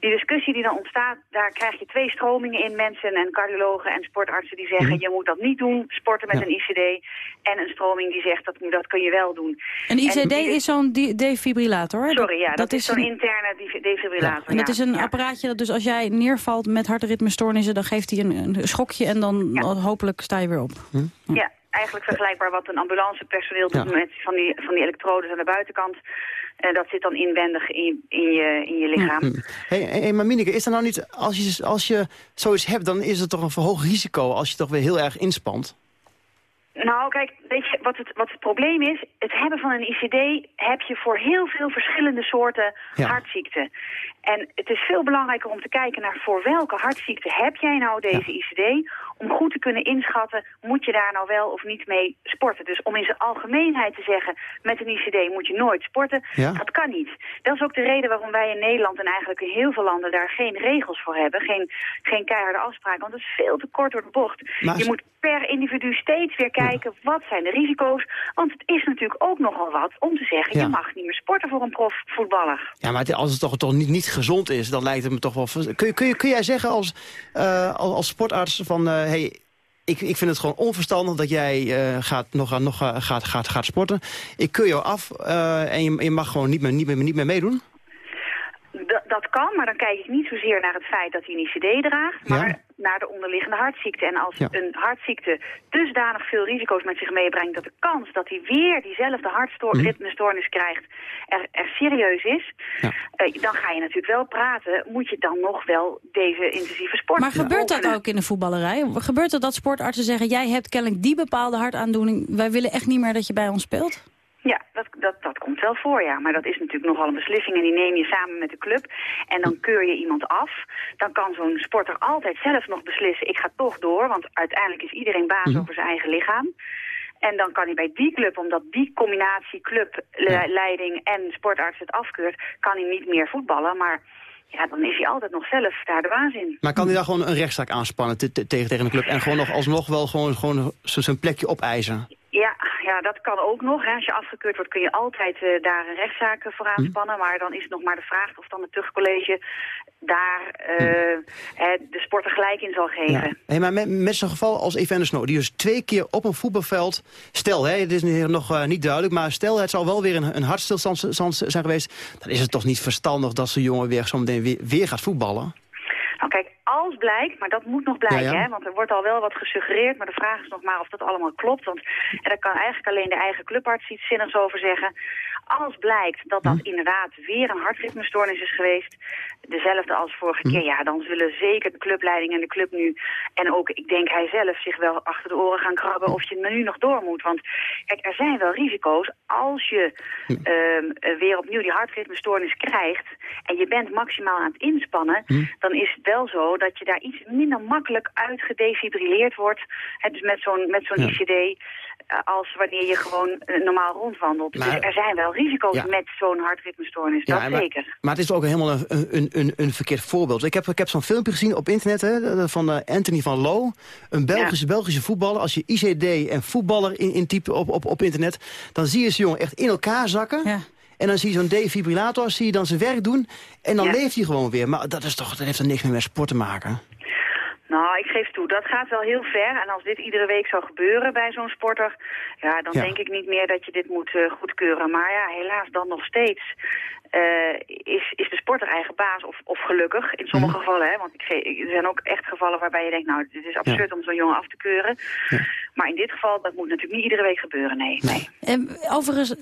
[SPEAKER 24] Die discussie die dan ontstaat, daar krijg je twee stromingen in. Mensen en cardiologen en sportartsen die zeggen, je moet dat niet doen, sporten met.
[SPEAKER 5] Ja.
[SPEAKER 24] een ICD. En een stroming die zegt, dat, dat kun je wel doen.
[SPEAKER 5] Een
[SPEAKER 24] En
[SPEAKER 5] ICD is zo'n de- defibrillator. hè?
[SPEAKER 24] Sorry, ja, dat, is zo'n
[SPEAKER 5] een-
[SPEAKER 24] interne def- defibrillator.
[SPEAKER 5] En dat
[SPEAKER 24] ja.
[SPEAKER 5] is een
[SPEAKER 24] Ja.
[SPEAKER 5] apparaatje dat dus als jij neervalt met hartritmestoornissen... dan geeft hij een, een schokje en dan hopelijk sta je weer op.
[SPEAKER 24] Ja, eigenlijk vergelijkbaar wat een ambulancepersoneel doet met van die, van die elektrodes aan de buitenkant. Eh, dat zit dan inwendig in, je- in, je, in je lichaam.
[SPEAKER 6] Hm. Hey, hey, maar Mineke, is er nou niet, als je, als je zoiets hebt, dan is het toch een verhoogd risico als je toch weer heel erg inspant?
[SPEAKER 24] Nou, kijk, weet je wat het, wat het probleem is? Het hebben van een ICD heb je voor heel veel verschillende soorten
[SPEAKER 25] Ja.
[SPEAKER 24] hartziekten. En het is veel belangrijker om te kijken naar voor welke hartziekte heb jij nou deze ICD... om goed te kunnen inschatten, moet je daar nou wel of niet mee sporten. Dus om in zijn algemeenheid te zeggen, met een ICD moet je nooit sporten,
[SPEAKER 25] Ja.
[SPEAKER 24] dat kan niet. Dat is ook de reden waarom wij in Nederland en eigenlijk in heel veel landen daar geen regels voor hebben. Geen, geen keiharde afspraken, want dat is veel te kort door de bocht.
[SPEAKER 6] Maar-
[SPEAKER 24] Je moet per individu steeds weer kijken, wat zijn de risico's? Want het is natuurlijk ook nogal wat om te zeggen,
[SPEAKER 6] Ja.
[SPEAKER 24] je mag niet meer sporten voor een profvoetballer.
[SPEAKER 6] Ja, maar het- als het toch, toch niet, niet gezond is, dan lijkt het me toch wel... Kun, kun, kun jij zeggen als, eh, als, sportarts van... eh, hey, ik, ik vind het gewoon onverstandig dat jij eh, gaat, nog, nog gaat, gaat, gaat sporten. Ik keur jou af en je, je mag gewoon niet meer, niet, meer, niet meer meedoen?
[SPEAKER 24] Dat kan, maar dan kijk ik niet zozeer naar het feit dat hij een ICD draagt. Maar naar de onderliggende hartziekte. En als
[SPEAKER 6] Ja.
[SPEAKER 24] een hartziekte dusdanig veel risico's met zich meebrengt... dat de kans dat hij weer diezelfde hartritmestoornis krijgt er, er serieus is... eh, dan ga je natuurlijk wel praten. Moet je dan nog wel deze intensieve sport
[SPEAKER 5] Maar gebeurt dat ook in de voetballerij? Gebeurt het dat sportartsen zeggen... jij hebt kennelijk die bepaalde hartaandoening... wij willen echt niet meer dat je bij ons speelt?
[SPEAKER 24] Ja, dat, dat, dat komt wel voor, ja. Maar dat is natuurlijk nogal een beslissing en die neem je samen met de club. En dan keur je iemand af. Dan kan zo'n sporter altijd zelf nog beslissen, ik ga toch door. Want uiteindelijk is iedereen baas over zijn eigen lichaam. En dan kan hij bij die club, omdat die combinatie club, le- leiding en sportarts het afkeurt, kan hij niet meer voetballen. Maar ja, dan is hij altijd nog zelf daar de baas in.
[SPEAKER 6] Maar kan hij daar gewoon een rechtszaak aanspannen te- te- tegen, tegen de club... en gewoon nog alsnog wel gewoon, gewoon zijn plekje opeisen?
[SPEAKER 24] Ja, ja, dat kan ook nog. Hè. Als je afgekeurd wordt kun je altijd eh, daar een rechtszaak voor aanspannen. Maar dan is het nog maar de vraag of dan het tuchtcollege daar hè, de sporter gelijk in zal geven.
[SPEAKER 6] Hey, maar met, met zo'n geval als Evander Snow, die dus twee keer op een voetbalveld... stel, hè, het is nu nog eh, niet duidelijk, maar stel het zal wel weer een, een hartstilstand zijn geweest... dan is het toch niet verstandig dat zo'n jongen weer zometeen weer, weer gaat voetballen?
[SPEAKER 24] Nou kijk, als blijkt, maar dat moet nog blijken,
[SPEAKER 6] Ja, ja.
[SPEAKER 24] Hè, want er wordt al wel wat gesuggereerd, maar de vraag is nog maar of dat allemaal klopt. Want en daar kan eigenlijk alleen de eigen clubarts iets zinnigs over zeggen. Als blijkt dat dat
[SPEAKER 6] Hm.
[SPEAKER 24] inderdaad weer een hartritmestoornis is geweest, dezelfde als vorige
[SPEAKER 6] Hm.
[SPEAKER 24] keer, ja, dan zullen zeker de clubleiding en de club nu, en ook, ik denk hij zelf, zich wel achter de oren gaan krabben of je nu nog door moet. Want kijk, er zijn wel risico's als je
[SPEAKER 6] Hm.
[SPEAKER 24] ehm, eh, weer opnieuw die hartritmestoornis krijgt en je bent maximaal aan het inspannen,
[SPEAKER 6] Hm.
[SPEAKER 24] dan is het wel zo dat je daar iets minder makkelijk uitgedefibrilleerd wordt. Hè, dus met zo'n met zo'n
[SPEAKER 6] Ja.
[SPEAKER 24] ICD als wanneer je gewoon eh, normaal rondwandelt.
[SPEAKER 6] Maar-
[SPEAKER 24] dus er zijn wel risico's
[SPEAKER 6] Ja.
[SPEAKER 24] met zo'n hartritmestoornis, dat
[SPEAKER 6] maar,
[SPEAKER 24] zeker.
[SPEAKER 6] maar het is ook helemaal een, een, een, een verkeerd voorbeeld. Ik heb, ik heb zo'n filmpje gezien op internet hè, van eh, Anthony van Loo. Een Belgische, Belgische voetballer. Als je ICD en voetballer in, intypt op, op, op internet... dan zie je zo'n jongen echt in elkaar zakken. En dan zie je zo'n defibrillator, zie je dan zijn werk doen. En dan
[SPEAKER 24] Ja.
[SPEAKER 6] leeft hij gewoon weer. Maar dat, is toch, dat heeft er niks meer met sport te maken.
[SPEAKER 24] Nou, ik geef toe, dat gaat wel heel ver. En als dit iedere week zou gebeuren bij zo'n sporter... ja, dan
[SPEAKER 6] Ja.
[SPEAKER 24] denk ik niet meer dat je dit moet eh, goedkeuren. Maar ja, helaas dan nog steeds eh, is, is de sporter eigen baas. Of, of gelukkig, in sommige
[SPEAKER 6] Mhm.
[SPEAKER 24] gevallen. Hè, want ik er zijn ook echt gevallen waarbij je denkt... nou, dit is absurd om zo'n jongen af te keuren. Maar in dit geval, dat moet natuurlijk niet iedere week gebeuren, nee. nee.
[SPEAKER 5] En overigens,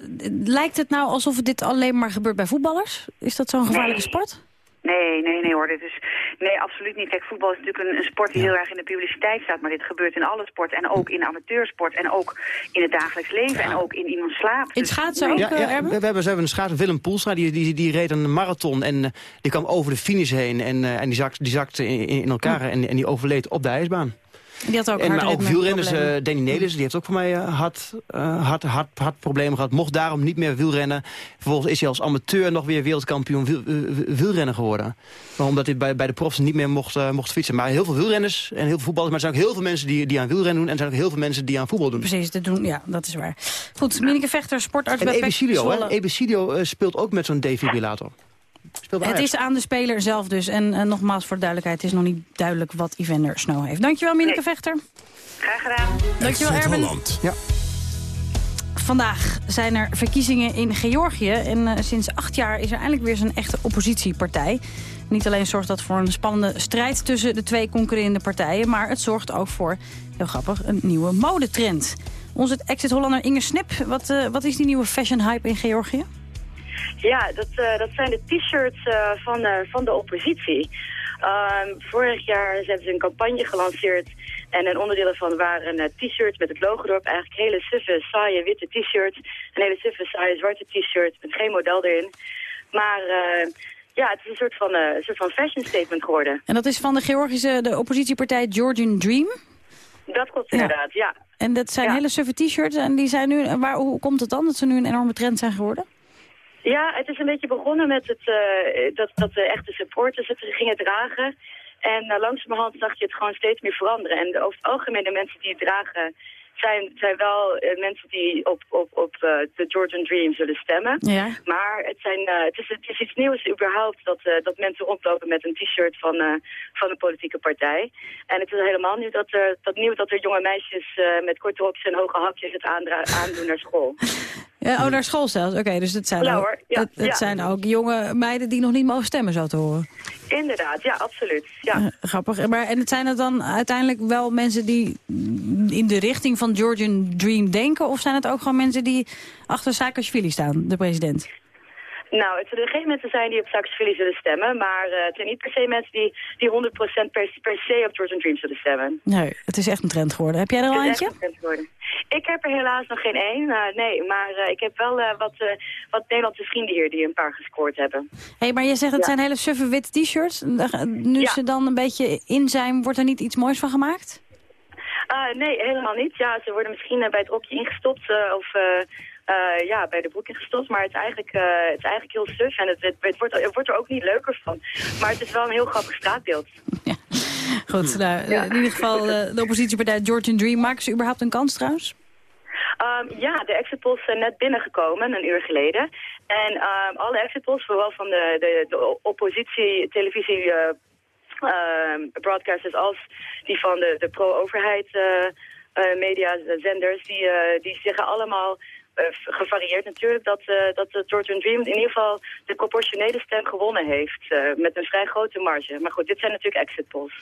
[SPEAKER 5] lijkt het nou alsof dit alleen maar gebeurt bij voetballers? Is dat zo'n gevaarlijke
[SPEAKER 24] Nee.
[SPEAKER 5] sport?
[SPEAKER 24] Nee, nee, nee hoor. Dit is, nee, absoluut niet. Kijk, voetbal is natuurlijk een, een sport die heel erg in de publiciteit staat. Maar dit gebeurt in alle sport. En ook in amateursport. En ook in het dagelijks leven. En ook in iemands slaap.
[SPEAKER 5] In
[SPEAKER 24] Dus
[SPEAKER 5] schaatsen
[SPEAKER 24] nee.
[SPEAKER 5] ook,
[SPEAKER 6] Ja,
[SPEAKER 5] eh,
[SPEAKER 6] ja, we, hebben, we hebben een schaatser, Willem Poelstra, die, die, die reed een marathon en eh, die kwam over de finish heen. En, eh, en die zakte die zakte in, in elkaar en, en die overleed op de ijsbaan.
[SPEAKER 5] Die had ook
[SPEAKER 6] en maar ook wielrenners, eh, Danny Nelis, die heeft ook voor mij eh, hart, hart, hartproblemen gehad. Mocht daarom niet meer wielrennen. Vervolgens is hij als amateur nog weer wereldkampioen wiel, wielrennen geworden. Maar omdat hij bij, bij de profs niet meer mocht, mocht fietsen. Maar heel veel wielrenners en heel veel voetballers. Maar er zijn ook heel veel mensen die, die aan wielrennen doen. En er zijn ook heel veel mensen die aan voetbal doen.
[SPEAKER 5] Precies, dat doen, ja, dat is waar. Goed, Mineke Vechter, sportarts
[SPEAKER 6] En
[SPEAKER 5] bij.
[SPEAKER 6] Ebicilio eh, speelt ook met zo'n defibrillator.
[SPEAKER 5] Het
[SPEAKER 6] Ajax.
[SPEAKER 5] is aan de speler zelf dus. En eh, nogmaals voor de duidelijkheid, het is nog niet duidelijk wat Evander Snow heeft. Dankjewel, Mineke Vechter.
[SPEAKER 24] Graag gedaan.
[SPEAKER 5] Dankjewel, Erben.
[SPEAKER 6] Ja.
[SPEAKER 5] Vandaag zijn er verkiezingen in Georgië. En eh, sinds acht jaar is er eindelijk weer zo'n echte oppositiepartij. Niet alleen zorgt dat voor een spannende strijd tussen de twee concurrerende partijen... maar het zorgt ook voor, heel grappig, een nieuwe modetrend. Onze exit-Hollander Inge Snip, wat, eh, wat is die nieuwe fashion hype in Georgië?
[SPEAKER 25] Ja, dat, eh, dat zijn de t-shirts eh, van, eh, van de oppositie. Ehm, vorig jaar hebben ze een campagne gelanceerd. En een onderdeel ervan waren t-shirts met het logo erop. Eigenlijk hele suffe, saaie witte t-shirts. Een hele suffe, saaie zwarte t-shirt met geen model erin. Maar ja, het is een soort van, een soort van fashion statement geworden.
[SPEAKER 5] En dat is van de Georgische de oppositiepartij Georgian Dream.
[SPEAKER 25] Dat klopt inderdaad, ja.
[SPEAKER 5] En dat zijn hele suffe t-shirts. En die zijn nu, waar, hoe komt het dan dat ze nu een enorme trend zijn geworden?
[SPEAKER 25] Ja, het is een beetje begonnen met het, eh, dat, dat de echte supporters het gingen dragen. En uh, langzamerhand zag je het gewoon steeds meer veranderen. En over het algemeen de mensen die het dragen zijn, zijn wel eh, mensen die op, op, op eh, de Georgian Dream zullen stemmen.
[SPEAKER 5] Ja.
[SPEAKER 25] Maar het, zijn, eh, het, is, het is iets nieuws überhaupt dat, eh, dat mensen rondlopen met een t-shirt van, eh, van een politieke partij. En het is helemaal nieuw dat, er dat, nieuw dat er jonge meisjes eh, met korte rokjes en hoge hakjes het aandoen naar school.
[SPEAKER 5] Ja, oh, naar school zelfs. Oké, dus het zijn, ook,
[SPEAKER 25] hoor. Ja,
[SPEAKER 5] het, het
[SPEAKER 25] ja.
[SPEAKER 5] zijn ook jonge meiden die nog niet mogen stemmen, zo te horen.
[SPEAKER 25] Inderdaad, ja, absoluut. Ja.
[SPEAKER 5] Grappig. Maar, en het zijn het dan uiteindelijk wel mensen die in de richting van Georgian Dream denken? Of zijn het ook gewoon mensen die achter Saakashvili staan, de president?
[SPEAKER 25] Nou, het zullen geen mensen zijn die op Saakashvili zullen stemmen, maar eh, het zijn niet per se mensen die, die 100% per, per se op Georgian Dream zullen stemmen.
[SPEAKER 5] Nee, het is echt een trend geworden. Heb jij er al
[SPEAKER 25] Het is
[SPEAKER 5] eentje?
[SPEAKER 25] echt een trend geworden. Ik heb er helaas nog geen één, eh, nee, maar eh, ik heb wel wat, wat Nederlandse vrienden hier die een paar gescoord hebben.
[SPEAKER 5] hey, maar je zegt het
[SPEAKER 25] Ja.
[SPEAKER 5] zijn hele suffe witte t-shirts. Nu ze dan een beetje in zijn, wordt er niet iets moois van gemaakt?
[SPEAKER 25] Nee, helemaal niet. Ja, ze worden misschien bij het rokje ingestopt of eh, ja, bij de broek ingestopt. Maar het is eigenlijk, eh, het is eigenlijk heel suf en het, het, het wordt, het wordt er ook niet leuker van. Maar het is wel een heel grappig straatbeeld.
[SPEAKER 5] Goed, nou, eh, in ieder geval eh, de oppositiepartij Georgian Dream. Maken ze überhaupt een kans trouwens?
[SPEAKER 25] Ehm, ja, de exit polls zijn net binnengekomen, een uur geleden. En ehm, alle exit polls, zowel van de, de, de oppositie, televisie, eh, ehm, broadcasters als die van de, de pro-overheid eh, eh, media, de zenders, die, eh, die zeggen allemaal gevarieerd natuurlijk dat, eh dat de Georgian Dream in ieder geval de proportionele stem gewonnen heeft. eh, met een vrij grote marge. Maar goed, dit zijn natuurlijk exit polls.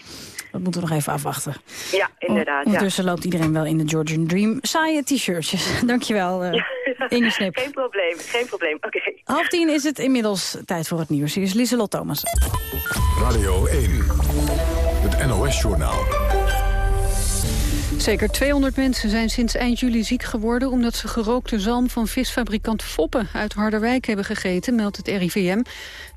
[SPEAKER 5] Dat moeten we nog even afwachten.
[SPEAKER 25] Ja, inderdaad. ja.
[SPEAKER 5] Ondertussen loopt iedereen wel in de Georgian Dream. Saaie t-shirtjes. Dankjewel, eh Inge Snip.
[SPEAKER 25] Geen probleem, geen probleem. Oké.
[SPEAKER 5] Half tien is het inmiddels tijd voor het nieuws. Hier is Lieselot Thomas.
[SPEAKER 26] Radio 1, het NOS-journaal.
[SPEAKER 1] Zeker 200 mensen zijn sinds eind juli ziek geworden... omdat ze gerookte zalm van visfabrikant Foppen uit Harderwijk hebben gegeten, meldt het RIVM.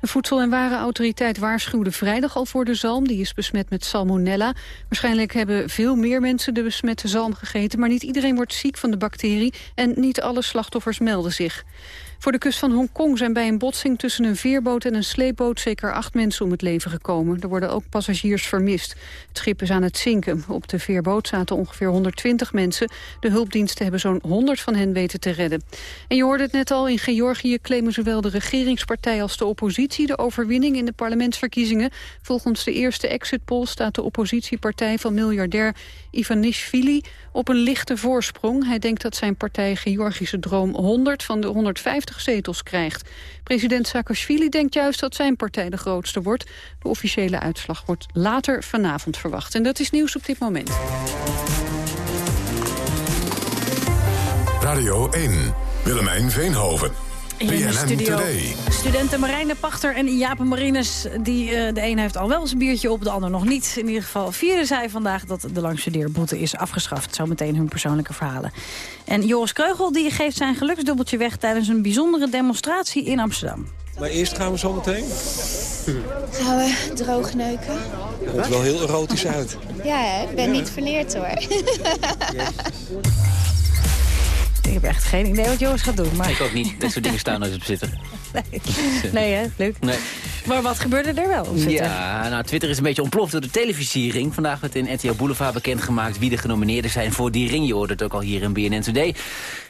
[SPEAKER 1] De Voedsel- en Warenautoriteit waarschuwde vrijdag al voor de zalm. Die is besmet met salmonella. Waarschijnlijk hebben veel meer mensen de besmette zalm gegeten... maar niet iedereen wordt ziek van de bacterie en niet alle slachtoffers melden zich. Voor de kust van Hongkong zijn bij een botsing tussen een veerboot en een sleepboot zeker acht mensen om het leven gekomen. Er worden ook passagiers vermist. Het schip is aan het zinken. Op de veerboot zaten ongeveer 120 mensen. De hulpdiensten hebben zo'n 100 van hen weten te redden. En je hoorde het net al, in Georgië claimen zowel de regeringspartij als de oppositie de overwinning in de parlementsverkiezingen. Volgens de eerste exit poll staat de oppositiepartij van miljardair Ivanishvili op een lichte voorsprong. Hij denkt dat zijn partij Georgische Droom 100 van de 150 zetels krijgt. President Saakashvili denkt juist dat zijn partij de grootste wordt. De officiële uitslag wordt later vanavond verwacht. En dat is nieuws op dit moment.
[SPEAKER 26] Radio 1, Willemijn Veenhoven.
[SPEAKER 5] Hier in de studio
[SPEAKER 26] Today.
[SPEAKER 5] studenten Marijn Pachter en Jaap Marines. Die, eh, de een heeft al wel zijn biertje op, de ander nog niet. In ieder geval vieren zij vandaag dat de langstudeerboete is afgeschaft. Zometeen hun persoonlijke verhalen. En Joris Kreugel die geeft zijn geluksdubbeltje weg... tijdens een bijzondere demonstratie in Amsterdam.
[SPEAKER 27] Maar eerst gaan we zo meteen.
[SPEAKER 28] Gaan we droog neuken?
[SPEAKER 27] Komt wel heel erotisch uit.
[SPEAKER 28] Ja, hè? ik ben niet verleerd hoor.
[SPEAKER 5] Ik heb echt geen idee wat Joris gaat doen. Maar...
[SPEAKER 9] Ik ook niet. Dat soort dingen staan nooit op zitten.
[SPEAKER 5] Nee, hè? Leuk.
[SPEAKER 9] Nee.
[SPEAKER 5] Maar wat gebeurde er wel op zitten?
[SPEAKER 9] Ja, nou, Twitter is een beetje ontploft door de televisiering. Vandaag werd in RTL Boulevard bekendgemaakt wie de genomineerden zijn voor die ring. Je hoorde het ook al hier in BNN Today.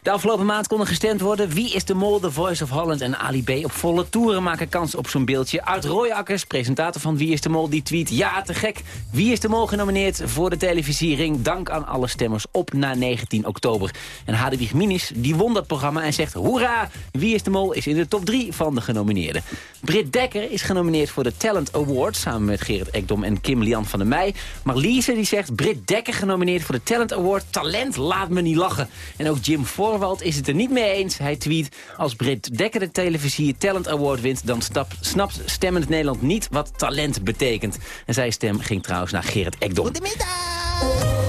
[SPEAKER 9] De afgelopen maand kon er gestemd worden. Wie is de mol, The Voice of Holland en Ali B op volle toeren maken kans op zo'n beeldje. Uit Royakkers, presentator van Wie is de Mol, die tweet... Ja, te gek. Wie is de Mol genomineerd voor de televisiering? Dank aan alle stemmers op na 19 oktober. En Hadewig Minis, die won dat programma en zegt... Hoera, Wie is de Mol is in de top 3 van de genomineerden. Britt Dekker is genomineerd voor de Talent Award... samen met Gerrit Ekdom en Kim Lian van der Meij. Marliese die zegt Britt Dekker genomineerd voor de Talent Award. Talent, laat me niet lachen. En ook Jim Is het er niet mee eens. Hij tweet, als Britt Dekker de televisie Talent Award wint... dan stap, snapt stemmend Nederland niet wat talent betekent. En zijn stem ging trouwens naar Gerrit Ekdom.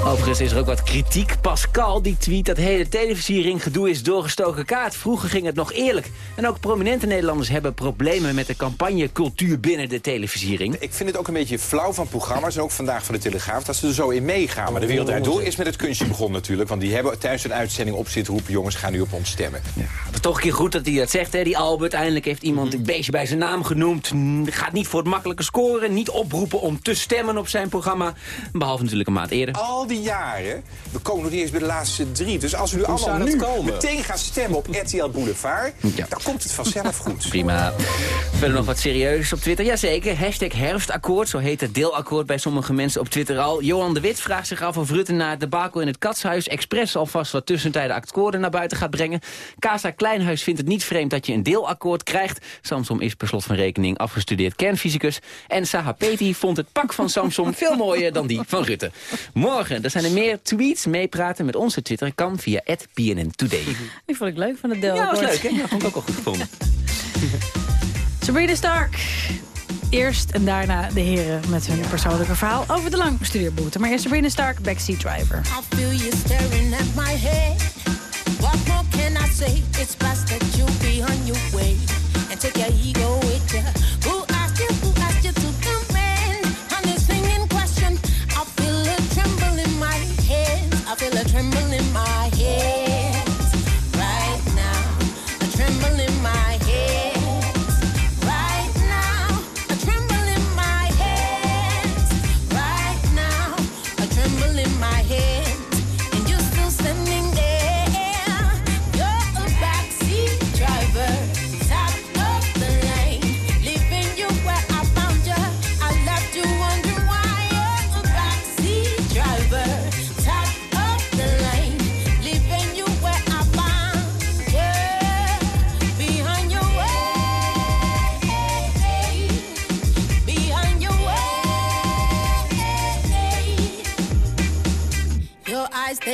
[SPEAKER 9] Overigens is er ook wat kritiek. Pascal die tweet dat hele televisiering gedoe is doorgestoken kaart. Vroeger ging het nog eerlijk. En ook prominente Nederlanders hebben problemen met de campagnecultuur binnen de televisiering.
[SPEAKER 10] Ik vind het ook een beetje flauw van programma's, en ook vandaag van de Telegraaf, dat ze er zo in meegaan. Maar de wereld draait door is met het kunstje begonnen natuurlijk. Want die hebben tijdens een uitzending op zitten roepen, jongens, ga nu op ons stemmen.
[SPEAKER 9] Is toch een keer goed dat hij dat zegt, hè, die Albert. Eindelijk heeft iemand een beetje bij zijn naam genoemd. Gaat niet voor het makkelijke scoren. Niet oproepen om te stemmen op zijn programma. Behalve natuurlijk een maand eerder
[SPEAKER 29] al die jaren. We komen nog niet eens bij de laatste drie. Dus als we nu
[SPEAKER 8] Hoe
[SPEAKER 29] allemaal nu
[SPEAKER 8] komen?
[SPEAKER 29] meteen gaan stemmen op RTL Boulevard... dan komt het vanzelf goed.
[SPEAKER 9] Prima. Verder nog wat serieus op Twitter. Jazeker, hashtag herfstakkoord, zo heet het deelakkoord bij sommige mensen op Twitter al. Johan de Wit vraagt zich af of Rutte na het debakel in het Katshuis... expres alvast wat tussentijden akkoorden naar buiten gaat brengen. Casa Kleinhuis vindt het niet vreemd dat je een deelakkoord krijgt. Samsom is per slot van rekening afgestudeerd kernfysicus. En Saha Peti vond het pak van Samsom veel mooier dan die van Rutte. Morgen, er zijn er meer tweets. Meepraten met onze Twitter kan via BNN Today.
[SPEAKER 5] Die vond ik leuk van het deel.
[SPEAKER 9] Ja, dat was leuk, hè? Ja, vond ik ook al goed gevonden.
[SPEAKER 5] Sabrina Stark. Eerst en daarna de heren met hun persoonlijke verhaal over de langstudeerboete. Maar eerst Sabrina Stark, backseat driver.
[SPEAKER 30] I feel you staring at my head. What more can I say? It's best that you be on your way and take your ego with you. Who asked you? Who asked you to come in on this thing in question? I feel a tremble in my hands. I feel a tremble in my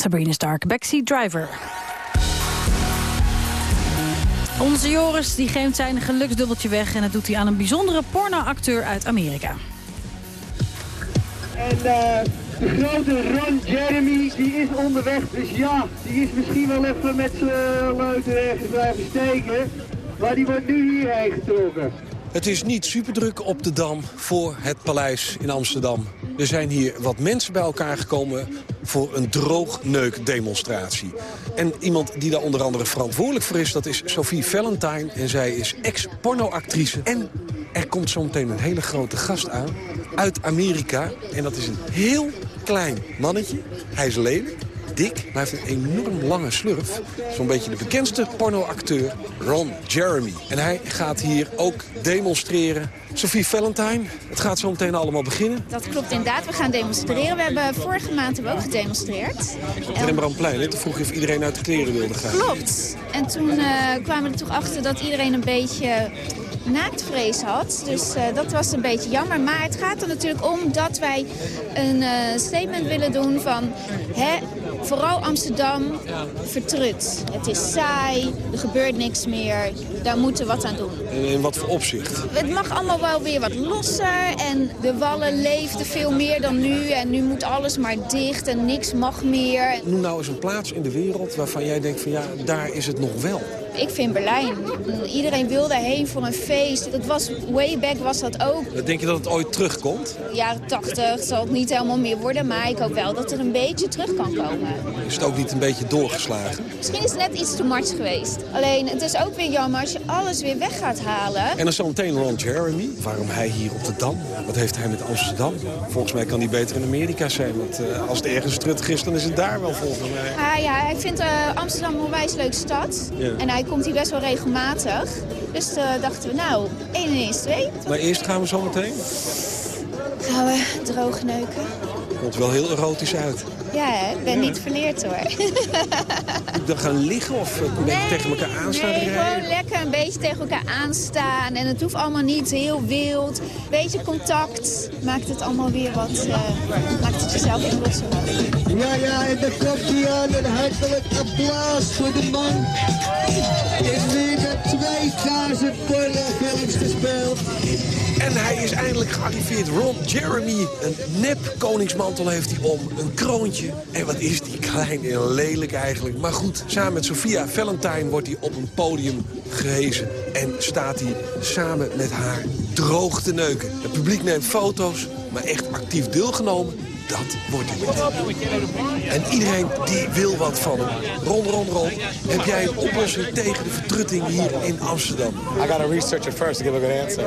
[SPEAKER 23] Sabrina Stark,
[SPEAKER 5] backseat driver. Onze Joris die geeft zijn geluksdubbeltje weg... en dat doet hij aan een bijzondere pornoacteur uit Amerika.
[SPEAKER 31] En eh, de grote Ron Jeremy, die is onderweg. Dus ja, die is misschien wel even met zijn leuten ergens blijven steken. Maar die wordt nu hierheen getrokken.
[SPEAKER 27] Het is niet superdruk op de Dam voor het paleis in Amsterdam. Er zijn hier wat mensen bij elkaar gekomen voor een droogneukdemonstratie. En iemand die daar onder andere verantwoordelijk voor is... dat is Sophie Valentine en zij is ex-pornoactrice. En er komt zometeen een hele grote gast aan uit Amerika. En dat is een heel klein mannetje. Hij is lelijk. Dik, maar hij heeft een enorm lange slurf. Zo'n beetje de bekendste pornoacteur Ron Jeremy. En hij gaat hier ook demonstreren. Sophie Valentine, het gaat zo meteen allemaal beginnen.
[SPEAKER 28] Dat klopt inderdaad. We gaan demonstreren. We hebben vorige maand hebben we ook gedemonstreerd.
[SPEAKER 27] Op het Rembrandtplein, hè? toen vroeg je of iedereen uit de kleren wilde gaan.
[SPEAKER 28] Klopt. En toen eh, kwamen we er toch achter dat iedereen een beetje naaktvrees had. Dus eh, dat was een beetje jammer. Maar het gaat er natuurlijk om dat wij een eh, statement willen doen van... Hè, vooral Amsterdam vertrut. Het is saai, er gebeurt niks meer. Daar moeten we wat aan doen.
[SPEAKER 27] En in wat voor opzicht?
[SPEAKER 28] Het mag allemaal wel weer wat losser en de wallen leefden veel meer dan nu. En nu moet alles maar dicht en niks mag meer.
[SPEAKER 27] Noem nou eens een plaats in de wereld waarvan jij denkt van ja, daar is het nog wel.
[SPEAKER 28] Ik vind Berlijn. Iedereen wil daarheen voor een feest. Dat was, way back was dat ook.
[SPEAKER 27] Denk je dat het ooit terugkomt?
[SPEAKER 28] Jaren 80 zal het niet helemaal meer worden, maar ik hoop wel dat het een beetje terug kan komen.
[SPEAKER 27] Is het ook niet een beetje doorgeslagen?
[SPEAKER 28] Misschien is het net iets too much geweest. Alleen, het is ook weer jammer als je alles weer weg gaat halen.
[SPEAKER 27] En dan zometeen Ron Jeremy. Waarom hij hier op de Dam? Wat heeft hij met Amsterdam? Volgens mij kan hij beter in Amerika zijn. Want eh, als het ergens truttig is, dan is het daar wel volgens mij.
[SPEAKER 28] Ah, ja, hij vindt eh, Amsterdam een onwijs leuke stad.
[SPEAKER 27] Ja.
[SPEAKER 28] En hij komt hier best wel regelmatig. Dus eh, dachten we, nou, 1 en 1 is 2.
[SPEAKER 27] Maar eerst gaan we zo meteen.
[SPEAKER 28] Gaan we droog neuken?
[SPEAKER 27] Komt wel heel erotisch uit.
[SPEAKER 28] Ja, hè? ik ben niet verleerd hoor.
[SPEAKER 27] Dan gaan liggen of een beetje tegen elkaar aanstaan
[SPEAKER 28] Nee, gewoon lekker een beetje tegen elkaar aanstaan. En het hoeft allemaal niet heel wild. Beetje contact maakt het allemaal weer wat... eh, maakt het jezelf weer losser.
[SPEAKER 31] Ja, ja, en de komt hij aan. Een hartelijk applaus voor de man. In de 2000 pornofilms gespeeld.
[SPEAKER 27] En hij is eindelijk gearriveerd. Ron Jeremy. Een nep koningsmantel heeft hij om. Een kroontje. En wat is die klein en lelijk eigenlijk. Maar goed, samen met Sophia Valentine wordt hij op een podium gehezen. En staat hij samen met haar droog te neuken. Het publiek neemt foto's, maar echt actief deelgenomen... Dat wordt niet. En iedereen die wil wat van hem. Ron, Ron, Ron. Heb jij een oplossing tegen de vertrutting hier in Amsterdam?
[SPEAKER 32] I got to research it first to give a good answer.